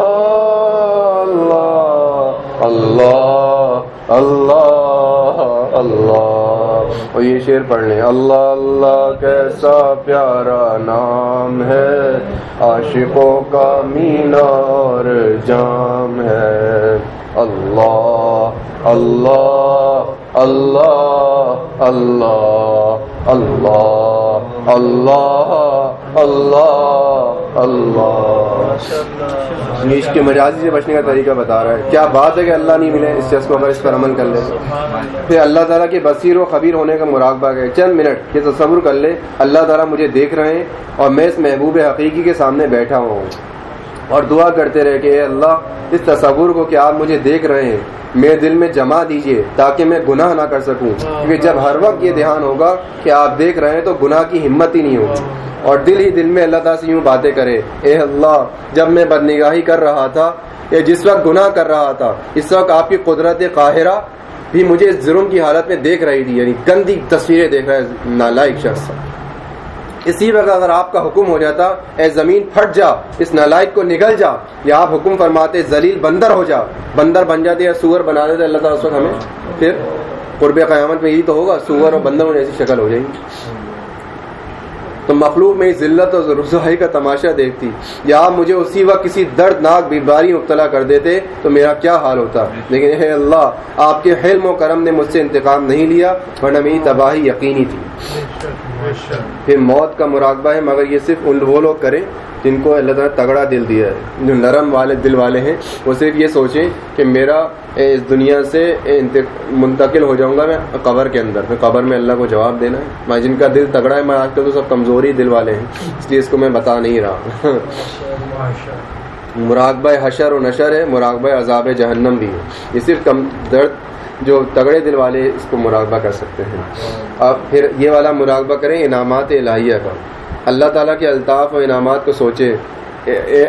اللہ اللہ اللہ اللہ اور یہ شعر پڑھ لیں اللہ اللہ کیسا پیارا نام ہے عاشقوں کا مینا اور جام ہے اللہ اللہ اللہ اللہ اللہ اللہ اللہ اللہ۔ یعنی نیش کے مجازی سے بچنے کا طریقہ بتا رہا ہے۔ کیا بات ہے کہ اللہ نہیں ملے اس سے کو اگر اس پر عمل کر لے پھر اللہ تعالیٰ کے بصیر و خبیر ہونے کا مراقبہ ہے چند منٹ یہ تصور کر لے۔ اللہ تعالیٰ مجھے دیکھ رہے ہیں اور میں اس محبوب حقیقی کے سامنے بیٹھا ہوں۔ اور دعا کرتے رہے کہ اے اللہ اس تصور کو کہ آپ مجھے دیکھ رہے ہیں میرے دل میں جما دیجیے تاکہ میں گناہ نہ کر سکوں۔ کیونکہ جب ہر وقت یہ دھیان ہوگا کہ آپ دیکھ رہے ہیں تو گناہ کی ہمت ہی نہیں ہوگی۔ اور دل ہی دل میں اللہ تعالیٰ سے یوں باتیں کرے اے اللہ جب میں بدنگاہی کر رہا تھا یا جس وقت گناہ کر رہا تھا اس وقت آپ کی قدرت قاہرہ بھی مجھے ظلم کی حالت میں دیکھ رہی تھی یعنی گندی تصویریں دیکھ رہا ہے نالائق شخص۔ اسی وقت اگر آپ کا حکم ہو جاتا، اے زمین پھٹ جا، اس نالائق کو نگل جا، یا آپ حکم فرماتے زلیل بندر ہو جا، بندر بن جاتے یا سور بنا دیتے، اللہ تعالیٰ اس وقت ہمیں پھر قرب قیامت میں یہی تو ہوگا، سور اور بندر جیسی شکل ہو جائے گی۔ تو مخلوق میں ذلت اور رسوائی کا تماشا دیکھتی، یا آپ مجھے اسی وقت کسی دردناک بیماری مبتلا کر دیتے تو میرا کیا حال ہوتا؟ لیکن اے اللہ، آپ کے حلم و کرم نے مجھ سے انتقام نہیں لیا، ورنہ میری تباہی یقینی تھی۔ پھر موت کا مراقبہ ہے مگر یہ صرف ان وہ لوگ کریں جن کو اللہ تعالیٰ تگڑا دل دیا ہے۔ جو نرم والے دل والے ہیں وہ صرف یہ سوچیں کہ میرا اس دنیا سے منتقل ہو جاؤں گا میں قبر کے اندر۔ میں قبر میں اللہ کو جواب دینا ہے۔ میں جن کا دل تگڑا ہے میں آج کل تو سب کمزوری دل والے ہیں اس لیے اس کو میں بتا نہیں رہا مراقبہ حشر و نشر ہے مراقبہ عذاب جہنم بھی ہے۔ یہ صرف کم درد جو تگڑے دل والے اس کو مراقبہ کر سکتے ہیں۔ اب پھر یہ والا مراقبہ کریں انعامات الہیہ کا۔ اللہ تعالیٰ کے الطاف و انعامات کو سوچے۔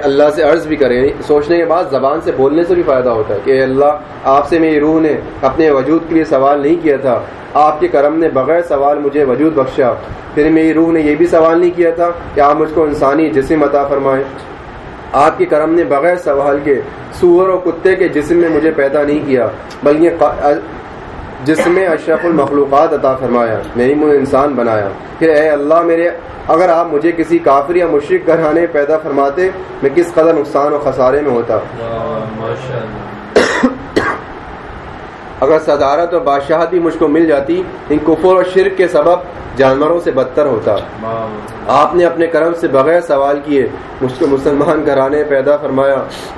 اللہ سے عرض بھی کریں۔ سوچنے کے بعد زبان سے بولنے سے بھی فائدہ ہوتا ہے کہ اللہ، آپ سے میری روح نے اپنے وجود کے لیے سوال نہیں کیا تھا۔ آپ کے کرم نے بغیر سوال مجھے وجود بخشا۔ پھر میری روح نے یہ بھی سوال نہیں کیا تھا کہ آپ مجھ کو انسانی جسم عطا فرمائیں۔ آپ کے کرم نے بغیر سوال کے سور اور کتے کے جسم میں مجھے پیدا نہیں کیا، بلکہ جسم اشرف المخلوقات عطا فرمایا یعنی میری مجھے انسان بنایا۔ پھر اے اللہ میرے، اگر آپ مجھے کسی کافر یا مشرق گھرانے پیدا فرماتے، میں کس قدر نقصان و خسارے میں ہوتا؟ اگر صدارت اور بادشاہت بھی مجھ کو مل جاتی، ان کفر اور شرک کے سبب جانوروں سے بدتر ہوتا۔ آپ نے اپنے کرم سے بغیر سوال کیے مجھ کو مسلمان گھرانے پیدا فرمایا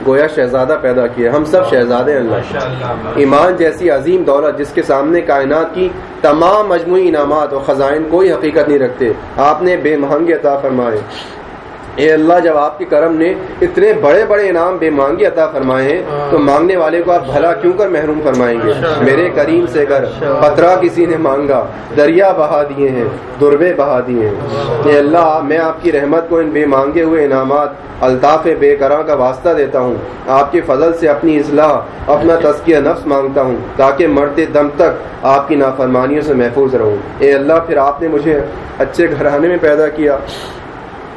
گویا شہزادہ پیدا کیے۔ ہم سب شہزادے اللہ ایمان جیسی عظیم دولت جس کے سامنے کائنات کی تمام مجموعی انعامات اور خزائن کوئی حقیقت نہیں رکھتے آپ نے بے مہنگے عطا فرمائے۔ اے اللہ جب آپ کے کرم نے اتنے بڑے بڑے انعام بے مانگی عطا فرمائے ہیں تو مانگنے والے کو آپ بھلا کیوں کر محروم فرمائیں گے؟ میرے کریم سے کر خطرہ کسی نے مانگا دریا بہا دیے ہیں دربے بہا دیے ہیں۔ اے اللہ میں آپ کی رحمت کو ان بے مانگے ہوئے انعامات الطاف بے کراں کا واسطہ دیتا ہوں۔ آپ کے فضل سے اپنی اصلاح اپنا تزکیہ نفس مانگتا ہوں تاکہ مرتے دم تک آپ کی نافرمانیوں سے محفوظ رہوں۔ اے اللہ پھر آپ نے مجھے اچھے گھرانے میں پیدا کیا۔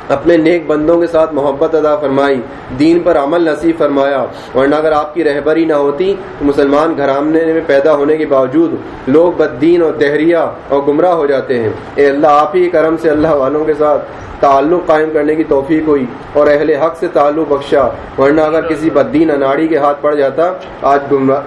اپنے نیک بندوں کے ساتھ محبت ادا فرمائی، دین پر عمل نصیب فرمایا، ورنہ اگر آپ کی رہبری نہ ہوتی تو مسلمان گھرامنے میں پیدا ہونے کے باوجود لوگ بد دین اور دہریہ اور گمراہ ہو جاتے ہیں۔ اے اللہ، آپ ہی کرم سے اللہ والوں کے ساتھ تعلق قائم کرنے کی توفیق ہوئی اور اہل حق سے تعلق بخشا، ورنہ اگر کسی بدین اناڑی کے ہاتھ پڑ جاتا، آج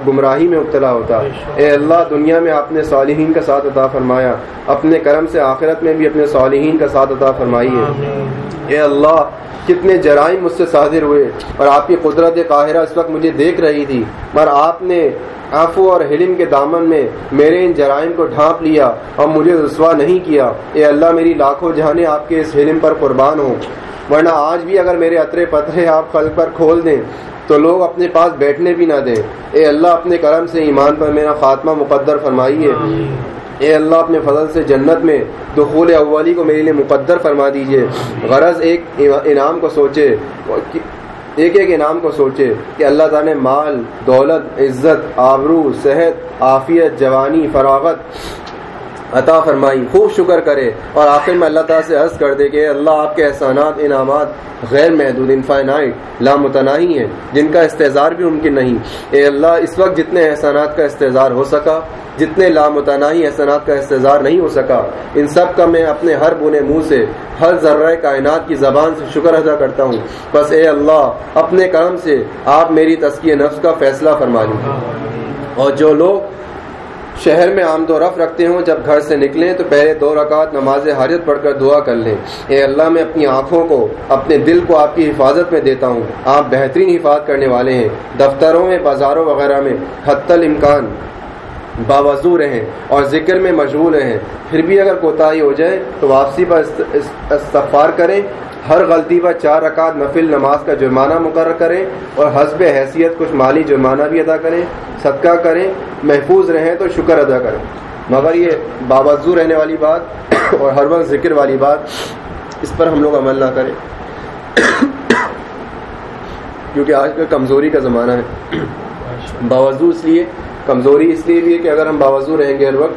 گمراہی میں مبتلا ہوتا۔ اے اللہ، دنیا میں آپ نے صالحین کا ساتھ عطا فرمایا۔ اپنے کرم سے آخرت میں بھی اپنے صالحین کا ساتھ عطا فرمائی ہے۔ اے اللہ، کتنے جرائم مجھ سے صادر ہوئے اور آپ کی قدرت قاہرہ اس وقت مجھے دیکھ رہی تھی۔ پر آپ نے آفو اور حلم کے دامن میں میرے ان جرائم کو ڈھانپ لیا اور مجھے رسوا نہیں کیا۔ اے اللہ، میری لاکھوں جہانے آپ کے اس حلم پر قربان ہوں۔ ورنہ آج بھی اگر میرے اطرے پتھرے آپ خلق پر کھول دیں، تو لوگ اپنے پاس بیٹھنے بھی نہ دیں۔ اے اللہ، اپنے کرم سے ایمان پر میرا خاتمہ مقدر فرمائیے۔ اے اللہ، اپنے فضل سے جنت میں دخول اولی کو میرے لیے مقدر فرما دیجیے غرض ایک انعام کو سوچے، ایک ایک انعام کو سوچے کہ اللہ تعالیٰ نے مال، دولت، عزت، آبرو، صحت، عافیت، جوانی، فراغت عطا فرمائی، خوب شکر کرے اور آخر میں اللہ تعالیٰ سے عرض کر دے کہ اللہ آپ کے احسانات، انعامات غیر محدود انفائنائٹ لامتناہی ہیں، جن کا استظار بھی ممکن نہیں۔ اے اللہ، اس وقت جتنے احسانات کا استظار ہو سکا، جتنے لامتناہی احسانات کا استظار نہیں ہو سکا، ان سب کا میں اپنے ہر بونے منہ سے، ہر ذرہ کائنات کی زبان سے شکر ادا کرتا ہوں۔ بس اے اللہ، اپنے کرم سے آپ میری تسکی نفس کا فیصلہ فرما لیں اور جو لوگ شہر میں آمد و رف رکھتے ہوں، جب گھر سے نکلیں تو پہلے دو رکعت نماز حاجت پڑھ کر دعا کر لیں۔ اے اللہ، میں اپنی آنکھوں کو، اپنے دل کو آپ کی حفاظت میں دیتا ہوں۔ آپ بہترین حفاظت کرنے والے ہیں۔ دفتروں میں، بازاروں وغیرہ میں حت الامکان۔ باوضو رہیں اور ذکر میں مشغول رہیں۔ پھر بھی اگر کوتاہی ہو جائے تو واپسی پر استغفار کریں۔ ہر غلطی پر چار رکعت نفل نماز کا جرمانہ مقرر کریں اور حسب حیثیت کچھ مالی جرمانہ بھی ادا کریں۔ صدقہ کریں۔ محفوظ رہیں تو شکر ادا کریں۔ مگر یہ باوضو رہنے والی بات اور ہر وقت ذکر والی بات اس پر ہم لوگ عمل نہ کریں۔ کیونکہ آج کل کمزوری کا زمانہ ہے۔ باوضو اس لیے کمزوری اس لیے بھی ہے کہ اگر ہم باوضو رہیں گے ہر وقت،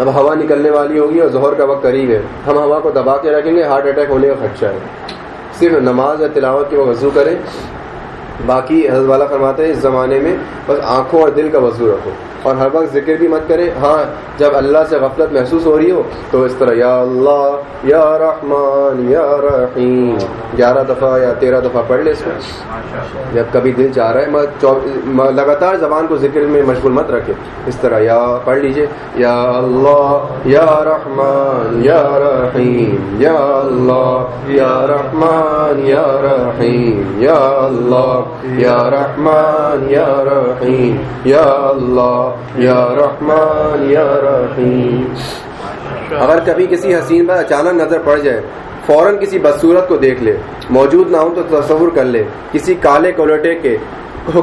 اب ہوا نکلنے والی ہوگی اور ظہر کا وقت قریب ہے۔ ہم ہوا کو دبا کے رکھیں گے، ہارٹ اٹیک ہونے کا خدشہ ہے۔ صرف نماز یا تلاوت کی وہ وضو کریں۔ باقی حضرت والا فرماتے ہیں، اس زمانے میں بس آنکھوں اور دل کا وضو رکھو۔ اور ہر وقت ذکر بھی مت کرے ہاں جب اللہ سے غفلت محسوس ہو رہی ہو، تو اس طرح یا اللہ، یا رحمان، یا رحیم۔ گیارہ دفعہ یا تیرہ دفعہ پڑھ لے اس کو۔ جب کبھی دل چاہ رہا ہے لگاتار زبان کو ذکر میں مشغول مت رکھے۔ اس طرح یا پڑھ لیجیے، یا اللہ، یا رحمان، یا رحیم۔ یا اللہ، یا رحمان، یا رحیم۔ یا اللہ، یا رحمان، یا رحیم۔ یا اللہ یا رحمان، یا رحیم. اگر کبھی کسی حسین پر اچانک نظر پڑ جائے، فوراً کسی بدصورت کو دیکھ لے، موجود نہ ہو تو تصور کر لے، کسی کالے کولٹے کے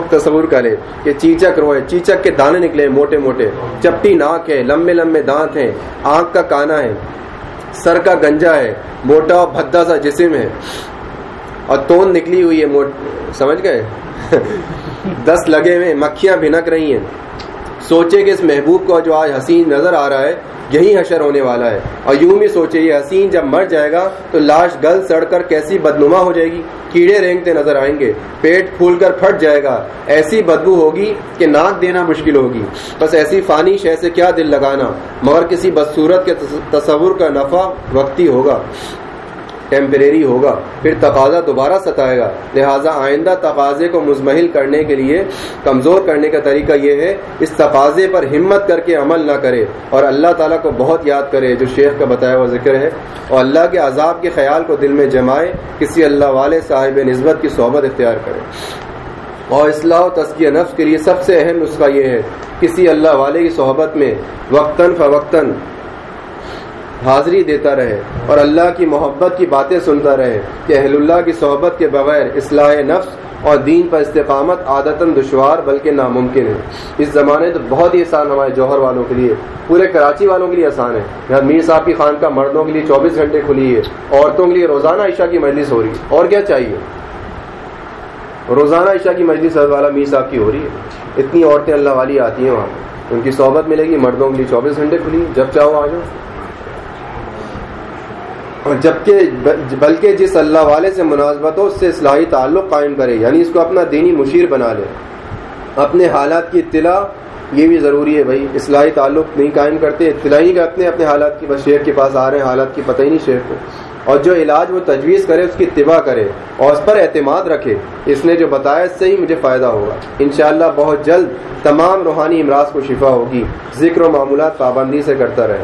تصور کرے کہ چیچک روئے، چیچک کے دانے نکلے، موٹے موٹے، چپٹی ناک ہے، لمبے لمبے دانت ہیں، آنکھ کا کانا ہے، سر کا گنجا ہے، موٹا بھدا سا جسم ہے، اور تون نکلی ہوئی ہے سمجھ گئے؟ دس لگے ہوئے مکھیاں بھنک رہی ہیں۔ سوچے کہ اس محبوب کو جو آج حسین نظر آ رہا ہے، یہی حشر ہونے والا ہے۔ اور یوں بھی سوچے، یہ حسین جب مر جائے گا، تو لاش گل سڑ کر کیسی بدنما ہو جائے گی؟ کیڑے رینگتے نظر آئیں گے۔ پیٹ پھول کر پھٹ جائے گا۔ ایسی بدبو ہوگی کہ ناک دینا مشکل ہوگی۔ بس ایسی فانی شہ سے کیا دل لگانا؟ مگر کسی بدصورت کے تصور کا نفع وقتی ہوگا۔ ٹیمپریری ہوگا، پھر تقاضا دوبارہ ستائے گا۔ لہٰذا آئندہ تقاضے کو مزمحل کرنے کے لیے کمزور کرنے کا طریقہ یہ ہے، اس تقاضے پر ہمت کر کے عمل نہ کرے۔ اور اللہ تعالیٰ کو بہت یاد کرے، جو شیخ کا بتایا ہوا ذکر ہے۔ اور اللہ کے عذاب کے خیال کو دل میں جمائے، کسی اللہ والے صاحب نسبت کی صحبت اختیار کرے۔ اور اصلاح و تسکیہ نفس کے لیے سب سے اہم نسخہ یہ ہے، کسی اللہ والے کی صحبت میں وقتاً فوقتاً حاضری دیتا رہے اور اللہ کی محبت کی باتیں سنتا رہے کہ اہل اللہ کی صحبت کے بغیر اصلاح نفس اور دین پر استقامت عادتاً دشوار بلکہ ناممکن ہے۔ اس زمانے تو بہت ہی آسان ہمارے جوہر والوں کے لیے، پورے کراچی والوں کے لیے آسان ہے۔ یہاں میر صاحب کی خان کا مردوں کے لیے چوبیس گھنٹے کھلی ہے، عورتوں کے لیے روزانہ عشاء کی مجلس ہو رہی ہے۔ اور کیا چاہیے؟ روزانہ عشاء کی مجلس والا میر صاحب کی ہو رہی ہے۔ اتنی عورتیں اللہ والی آتی ہیں وہاں۔ ان کی صحبت ملے گی، مردوں کے لیے چوبیس گھنٹے کھلی جب چاہو آ جاؤ۔ جبکہ بلکہ جس اللہ والے سے مناسبت ہو، اس سے اصلاحی تعلق قائم کرے یعنی اس کو اپنا دینی مشیر بنا لے۔ اپنے حالات کی اطلاع، یہ بھی ضروری ہے بھائی، اصلاحی تعلق نہیں قائم کرتے، اطلاع ہی کرتے اپنے حالات کی، بس شیخ کے پاس آ رہے ہیں، حالات کی پتہ ہی نہیں شیخ کو۔ اور جو علاج وہ تجویز کرے، اس کی اتباع کرے، اور اس پر اعتماد رکھے، اس نے جو بتایا، اس سے ہی مجھے فائدہ ہوگا۔ انشاءاللہ بہت جلد تمام روحانی امراض کو شفا ہوگی۔ ذکر و معمولات پابندی سے کرتا رہے۔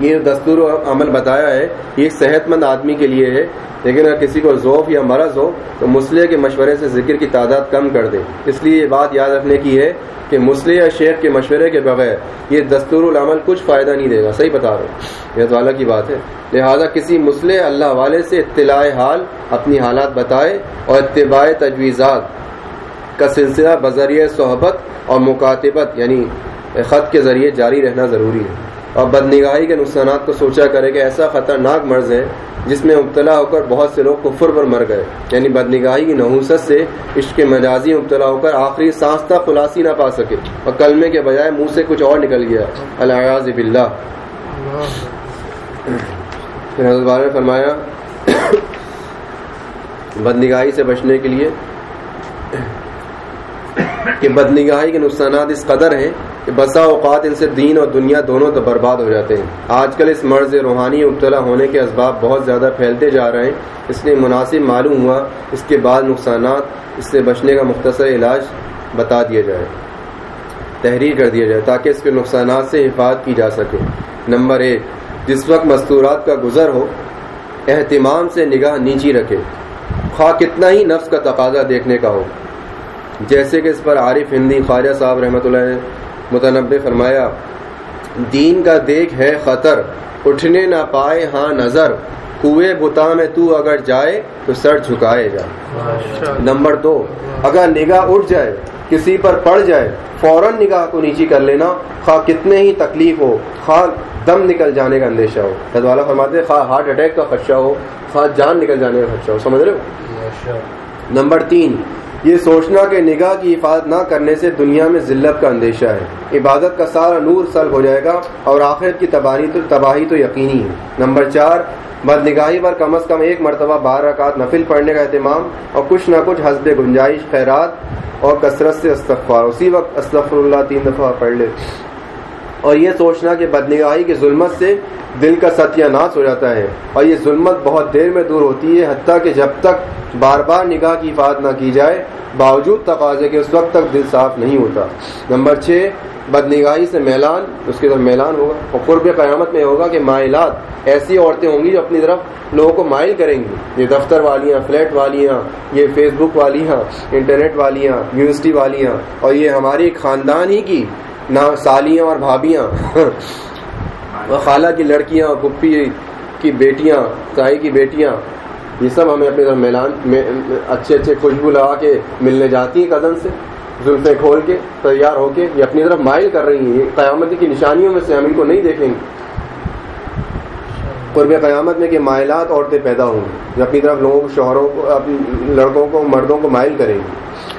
یہ دستور و عمل بتایا ہے یہ صحت مند آدمی کے لیے ہے، لیکن اگر کسی کو ذوف یا مرض ہو تو مسلح کے مشورے سے ذکر کی تعداد کم کر دے۔ اس لیے یہ بات یاد رکھنے کی ہے کہ مسلح یا شیخ کے مشورے کے بغیر یہ دستور العمل کچھ فائدہ نہیں دے گا۔ صحیح بتا رہا ہوں یہ تو اللہ کی بات ہے۔ لہذا کسی مسلح اللہ والے سے اطلاع حال، اپنی حالات بتائے اور اتباع تجویزات کا سلسلہ بذریعہ صحبت اور مکاتبت یعنی خط کے ذریعے جاری رہنا ضروری ہے۔ اور بدنگاہی کے نقصانات کو سوچا کرے کہ ایسا خطرناک مرض ہے جس میں مبتلا ہو کر بہت سے لوگ کفر پر مر گئے۔ یعنی بدنگاہی کی نحوست سے عشق مجازی مبتلا ہو کر آخری سانس تک خلاصی نہ پا سکے۔ اور کلمے کے بجائے منہ سے کچھ اور نکل گیا۔ الحاظ باللہ۔ پھر حضرت نے فرمایا، بدنگاہی سے بچنے کے لیے کہ بدنگاہی کے نقصانات اس قدر ہیں کہ بسا اوقات ان سے دین اور دنیا دونوں تو برباد ہو جاتے ہیں۔ آج کل اس مرض روحانی مبتلا ہونے کے اسباب بہت زیادہ پھیلتے جا رہے ہیں۔ اس لیے مناسب معلوم ہوا اس کے بعد نقصانات اس سے بچنے کا مختصر علاج بتا دیا جائے۔ تحریر کر دیا جائے تاکہ اس کے نقصانات سے حفاظت کی جا سکے۔ نمبر ایک، جس وقت مستورات کا گزر ہو، اہتمام سے نگاہ نیچی رکھے۔ خواہ کتنا ہی نفس کا تقاضا دیکھنے کا ہو۔ جیسے کہ اس پر عارف ہندی خواجہ صاحب رحمۃ اللہ متنبع فرمایا دین کا دیکھ ہے خطر اٹھنے نہ پائے ہاں نظر کنویں بتا میں تو اگر جائے تو سر جھکائے جا۔ نمبر دو اگر نگاہ اٹھ جائے کسی پر پڑ جائے فوراً نگاہ کو نیچی کر لینا خواہ کتنے ہی تکلیف ہو خواہ دم نکل جانے کا اندیشہ ہو۔ والا فرماتے خواہ ہارٹ اٹیک کا خدشہ ہو خواہ جان نکل جانے کا خدشہ ہو۔ سمجھ رہے ہو؟ نمبر تین یہ سوچنا کہ نگاہ کی حفاظت نہ کرنے سے دنیا میں ذلت کا اندیشہ ہے۔ عبادت کا سارا نور سلب ہو جائے گا اور آخرت کی تباہی تو تباہی تو یقینی ہے۔ نمبر چار بد نگاہی پر کم از کم ایک مرتبہ بار رکعت نفل پڑھنے کا اہتمام اور کچھ نہ کچھ حسب گنجائش، خیرات اور کثرت سے استغفار۔ اسی وقت استغفر اللہ تین دفعہ پڑھ لے۔ اور یہ سوچنا کہ بدنگاہی کی ظلمت سے دل کا ستیہ ناس ہو جاتا ہے اور یہ ظلمت بہت دیر میں دور ہوتی ہے حتیٰ کہ جب تک بار بار نگاہ کی حفاظت نہ کی جائے، باوجود تقاضے کے اس وقت تک دل صاف نہیں ہوتا۔ نمبر چھ، بدنگاہی سے میلان، اس کے طرف میلان ہوگا۔ اور قرب قیامت میں ہوگا کہ مائلات، ایسی عورتیں ہوں گی جو اپنی طرف لوگوں کو مائل کریں گی۔ یہ دفتر والیاں، فلیٹ والیاں، یہ فیس بک والیاں، انٹرنیٹ والیاں، یونیورسٹی والیاں، اور یہ ہماری خاندان ہی کی نہ سالیاں اور بھابیاں خالہ کی لڑکیاں اور کی بیٹیاں تائی کی بیٹیاں یہ سب ہمیں اپنے میلان میں اچھے اچھے خوشبو لگا کے ملنے جاتی ہیں قدم سے زلفیں کھول کے تیار ہو کے یہ اپنی طرف مائل کر رہی ہیں قیامت کی نشانیوں میں سے ہم ان کو نہیں دیکھیں گے قرب قیامت میں کہ مائلات عورتیں پیدا ہوں گی جو اپنی طرف لوگوں کو شوہروں کو اپنی لڑکوں کو مردوں کو مائل کریں گی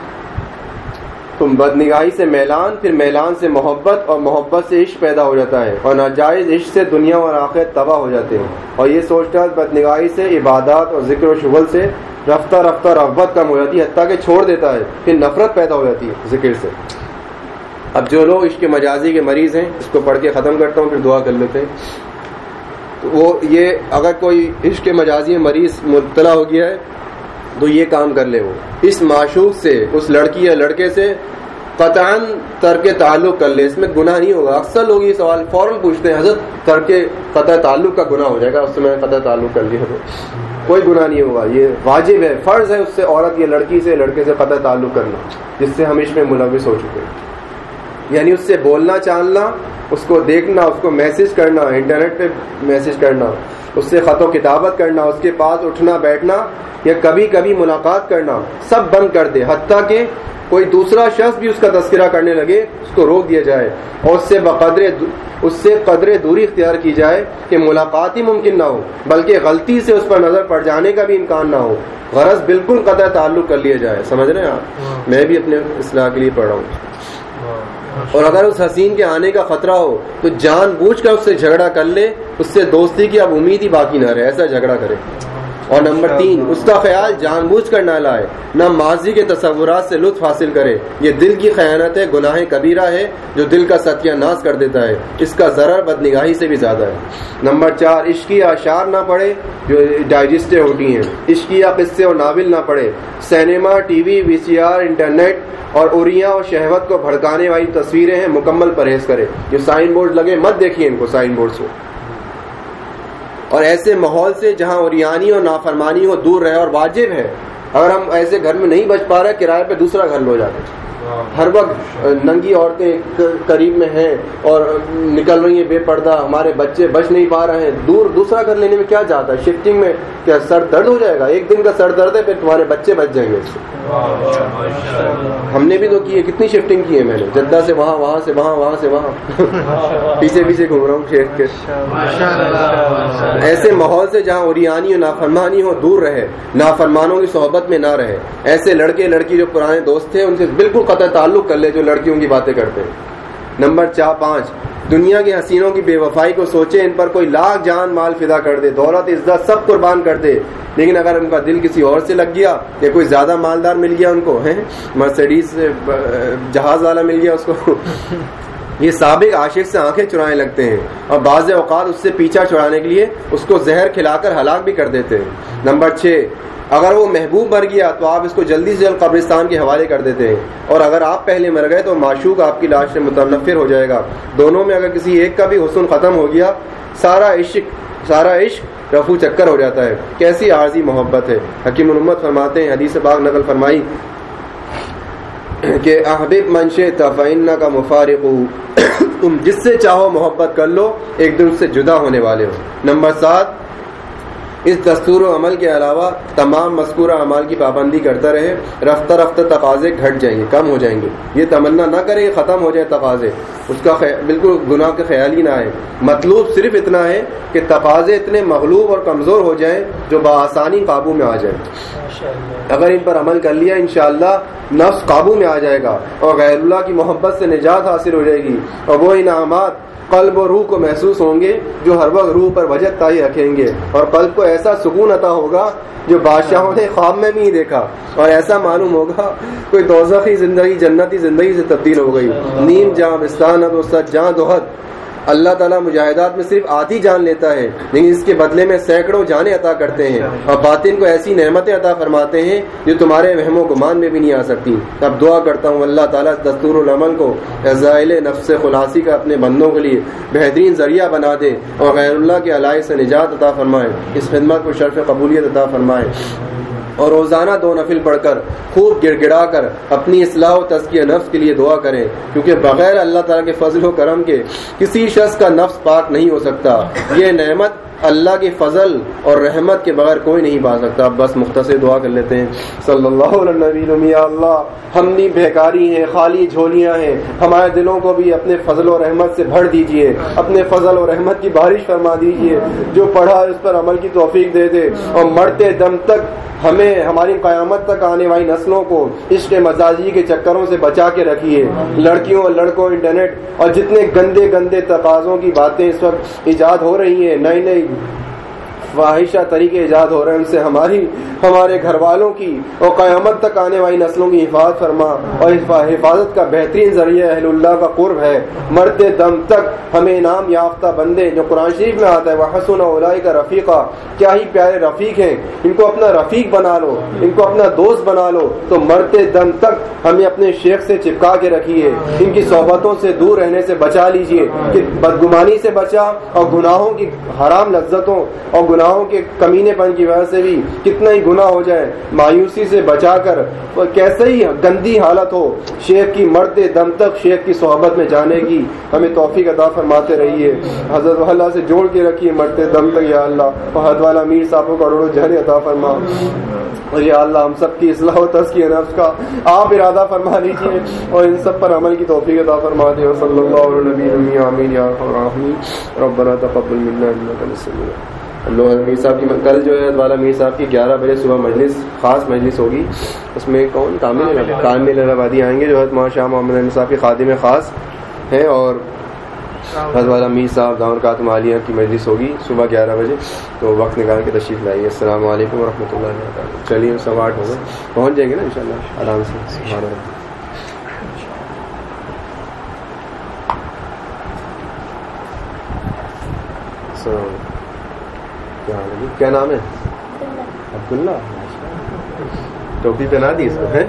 تم بد نگاہی سے میلان، پھر میلان سے محبت اور محبت سے عشق پیدا ہو جاتا ہے اور ناجائز عشق سے دنیا اور آخر تباہ ہو جاتے ہیں۔ اور یہ سوچتا بد نگاہی سے عبادات اور ذکر و شغل سے رفتہ رفتہ رغبت کم ہو جاتی ہے، حتیٰ کہ چھوڑ دیتا ہے، پھر نفرت پیدا ہو جاتی ہے ذکر سے۔ اب جو لوگ عشق مجازی کے مریض ہیں، اس کو پڑھ کے ختم کرتا ہوں، پھر دعا کر لیتے ہیں۔ وہ یہ، اگر کوئی عشق مجازی مریض مبتلا ہو گیا ہے تو یہ کام کر لے وہ۔ اس معشوق سے، اس لڑکی یا لڑکے سے قطع ترک تعلق کر لے۔ اس میں گناہ نہیں ہوگا۔ اکثر لوگ یہ سوال فوراً پوچھتے ہیں، حضرت، ترک قطع تعلق کا گناہ ہو جائے گا؟ اس سے میں قطع تعلق کر لیا۔ کوئی گناہ نہیں ہوگا۔ یہ واجب ہے۔ فرض ہے اس سے عورت یا لڑکی سے، لڑکے سے قطع تعلق کرنا، جس سے ہم اس میں ملوث ہو چکے ہیں۔ یعنی اس سے بولنا چالنا اس کو دیکھنا اس کو میسج کرنا انٹرنیٹ پہ میسج کرنا اس سے خط و کتابت کرنا اس کے پاس اٹھنا بیٹھنا یا کبھی کبھی ملاقات کرنا سب بند کر دے حتیٰ کہ کوئی دوسرا شخص بھی اس کا تذکرہ کرنے لگے اس کو روک دیا جائے اور اس سے بقدر اس سے قدر دوری اختیار کی جائے کہ ملاقات ہی ممکن نہ ہو بلکہ غلطی سے اس پر نظر پڑ جانے کا بھی امکان نہ ہو۔ غرض بالکل قطع تعلق کر لیا جائے سمجھ رہے ہیں آپ؟ ہاں۔ میں بھی اپنے اصلاح کے لیے پڑھ رہا ہوں۔ اور اگر اس حسین کے آنے کا خطرہ ہو، تو جان بوجھ کر اس سے جھگڑا کر لے، اس سے دوستی کی اب امید ہی باقی نہ رہے، ایسا جھگڑا کرے۔ اور نمبر تین اس کا خیال جان بوجھ کر نہ لائے نہ ماضی کے تصورات سے لطف حاصل کرے۔ یہ دل کی خیانت ہے گناہ کبیرہ ہے جو دل کا ستیہ ناز کر دیتا ہے۔ اس کا ضرر بد نگاہی سے بھی زیادہ ہے۔ نمبر چار عشقی اشعار نہ پڑھے جو ڈائجسٹیں ہوتی ہیں۔ عشقی یا قصے اور ناول نہ پڑھے۔ Cinema T V V C R internet اور اریاں اور شہوت کو بھڑکانے والی تصویریں ہیں مکمل پرہیز کرے۔ جو سائن بورڈ لگے مت دیکھیے ان کو سائن بورڈ سے۔ اور ایسے ماحول سے جہاں اوریانی اور نافرمانی ہو دور رہے اور واجب ہے اگر ہم ایسے گھر میں نہیں بچ پا رہے کرائے پہ دوسرا گھر لو جاتے۔ ہر وقت ننگی عورتیں قریب میں ہیں اور نکل رہی ہیں بے پردہ، ہمارے بچے بچ نہیں پا رہے ہیں، دور دوسرا گھر لینے میں کیا جاتا ہے؟ شفٹنگ میں کیا سر درد ہو جائے گا؟ ایک دن کا سر درد ہے، پھر تمہارے بچے بچ جائیں گے۔ ہم نے بھی تو کی ہے کتنی شفٹنگ کی ہے میں نے؟ جدہ سے وہاں وہاں سے وہاں وہاں سے وہاں۔ پیچھے پیچھے گھوم رہا ہوں شیخ کے ایسے ماحول سے جہاں اوریانی اور نافرمانی ہو، دور رہے۔ نافرمانوں کی صحبت میں نہ رہے۔ ایسے لڑکے، لڑکی جو پرانے دوست تھے، ان سے بالکل قطع تعلق کر لے جو لڑکیوں کی باتیں کرتے ہیں۔ نمبر چار، پانچ، دنیا کے حسینوں کی بے وفائی کو سوچے، ان پر کوئی لاکھ جان مال فدا کر دے، دولت، عزت سب قربان کر دے۔ لیکن اگر ان کا دل کسی اور سے لگ گیا یا کوئی زیادہ مالدار مل گیا ان کو مرسڈیز جہاز والا مل گیا اس کو۔ یہ سابق عاشق سے آنکھیں چرانے لگتے ہیں اور بعض اوقات اس سے پیچھا چڑھانے کے لیے اس کو زہر کھلا کر ہلاک بھی کر دیتے ہیں۔ نمبر چھ اگر وہ محبوب مر گیا تو آپ اس کو جلدی سے جلد قبرستان کے حوالے کر دیتے ہیں۔ اور اگر آپ پہلے مر گئے تو معشوق آپ کی لاش سے متنفر ہو جائے گا۔ دونوں میں اگر کسی ایک کا بھی حسن ختم ہو گیا، سارا عشق سارا عشق رفو چکر ہو جاتا ہے۔ کیسی عارضی محبت ہے۔ حکیم الامت فرماتے ہیں، حدیث باغ نقل فرمائی کہ احبب منشے تفینہ کا مفارق۔ تم جس سے چاہو محبت کر لو، ایک دن سے جدا ہونے والے ہو۔ نمبر سات اس دستور و عمل کے علاوہ تمام مذکورہ اعمال کی پابندی کرتا رہے رفتہ رفتہ تقاضے گھٹ جائیں گے کم ہو جائیں گے۔ یہ تمنا نہ کرے ختم ہو جائے تقاضے۔ اس کا بالکل گناہ کا خیال ہی نہ آئے۔ مطلوب صرف اتنا ہے کہ تقاضے اتنے مغلوب اور کمزور ہو جائیں جو بآسانی قابو میں آ جائیں۔ اگر ان پر عمل کر لیا انشاءاللہ نفس قابو میں آ جائے گا اور غیر اللہ کی محبت سے نجات حاصل ہو جائے گی اور وہ انعامات قلب و روح کو محسوس ہوں گے، جو ہر وقت روح پر وجہ تاہی رکھیں گے۔ اور قلب کو ایسا سکون عطا ہوگا جو بادشاہوں نے خواب میں بھی دیکھا۔ اور ایسا معلوم ہوگا، کوئی دوزخی زندگی جنتی زندگی سے تبدیل ہو گئی۔ نیم جہاں بستان جہاں دوہد اللہ تعالیٰ مجاہدات میں صرف آدھی جان لیتا ہے، لیکن اس کے بدلے میں سینکڑوں جانیں عطا کرتے ہیں۔ اور باطن کو ایسی نعمتیں عطا فرماتے ہیں جو تمہارے وہم و گمان میں بھی نہیں آ سکتی۔ اب دعا کرتا ہوں اللہ تعالیٰ دستور العمل کو ازائل نفس خلاصی کا اپنے بندوں کے لیے بہترین ذریعہ بنا دے اور غیر اللہ کے علائی سے نجات عطا فرمائے۔ اس خدمت کو شرف قبولیت عطا فرمائے۔ اور روزانہ دو نفل پڑھ کر خوب گڑ گڑا کر اپنی اصلاح و تزکیہ نفس کے لیے دعا کریں، کیونکہ بغیر اللہ تعالیٰ کے فضل و کرم کے کسی شخص کا نفس پاک نہیں ہو سکتا۔ یہ نعمت اللہ کے فضل اور رحمت کے بغیر کوئی نہیں پا سکتا۔ بس مختصر دعا کر لیتے ہیں۔ صلی اللہ علیہ اللہ، ہم نی بہکاری ہیں، خالی جھولیاں ہیں۔ ہمارے دلوں کو بھی اپنے فضل و رحمت سے بھر دیجیے۔ اپنے فضل و رحمت کی بارش فرما دیجیے۔ جو پڑھا اس پر عمل کی توفیق دے دے۔ اور مرتے دم تک ہمیں، ہماری قیامت تک آنے والی نسلوں کو عشق مزاجی کے چکروں سے بچا کے رکھیے۔ لڑکیوں اور لڑکوں، انٹرنیٹ اور جتنے گندے گندے تقاضوں کی باتیں اس وقت ایجاد ہو رہی ہیں، نئی نئی دیکھ فواہشہ طریقے ایجاد ہو رہے ہیں، ان سے ہماری، ہمارے گھر والوں کی اور قیامت تک آنے والی نسلوں کی حفاظت فرما اور حفاظت کا بہترین ذریعہ اہل اللہ کا قرب ہے۔ مرتے دم تک ہمیں انعام یافتہ بندے جو قرآن شریف میں آتا ہے وہ حسن اولائی کا رفیقہ کیا ہی پیارے رفیق ہیں، ان کو اپنا رفیق بنا لو، ان کو اپنا دوست بنا لو۔ تو مرتے دم تک ہمیں اپنے شیخ سے چپکا کے رکھیے، ان کی صحبتوں سے دور رہنے سے بچا لیجیے کہ بدگمانی سے بچا اور گناہوں کی حرام لذتوں اور گناہ گناہوں کے کمینے پن کی وجہ سے بھی کتنا ہی گناہ ہو جائے، مایوسی سے بچا کر کیسے ہی گندی حالت ہو، شیخ کی مرتے دم تک شیخ کی صحبت میں جانے کی ہمیں توفیق عطا فرماتے رہیے۔ حضرت اللہ سے جوڑ کے رکھیے مرتے دم تک، یا اللہ۔ اور حضرت والا میر صاحب کو کروڑوں جہر عطا فرما۔ اور یا اللہ ہم سب کی اصلاح و تسکی نفس کا آپ ارادہ فرما لیجیے اور ان سب پر عمل کی توفیق عطا فرما دے۔ صلی اللہ علیہ نبی آمین یا ربنا تقبل منا انك السميع میر صاحب کی کل جو ہے والا میر صاحب کی گیارہ بجے صبح مجلس خاص مجلس ہوگی۔ اس میں کون؟ کامل کامل الہبادی آئیں گے جو ہے شاہ محمد صاحب کی خادم خاص ہیں اور حضرت والا میر صاحب داور کاتم عالیہ کی مجلس ہوگی صبح گیارہ بجے۔ تو وقت نکال کے تشریف لائیے۔ السلام علیکم ورحمۃ اللہ وبرکاتہ۔ چلیے سوا آٹھ ہو گئے۔ پہنچ جائیں گے نا انشاءاللہ؟ آرام سے۔ کیا نام ہے؟ عبداللہ. ٹوپی پہنا دی اس کو ہے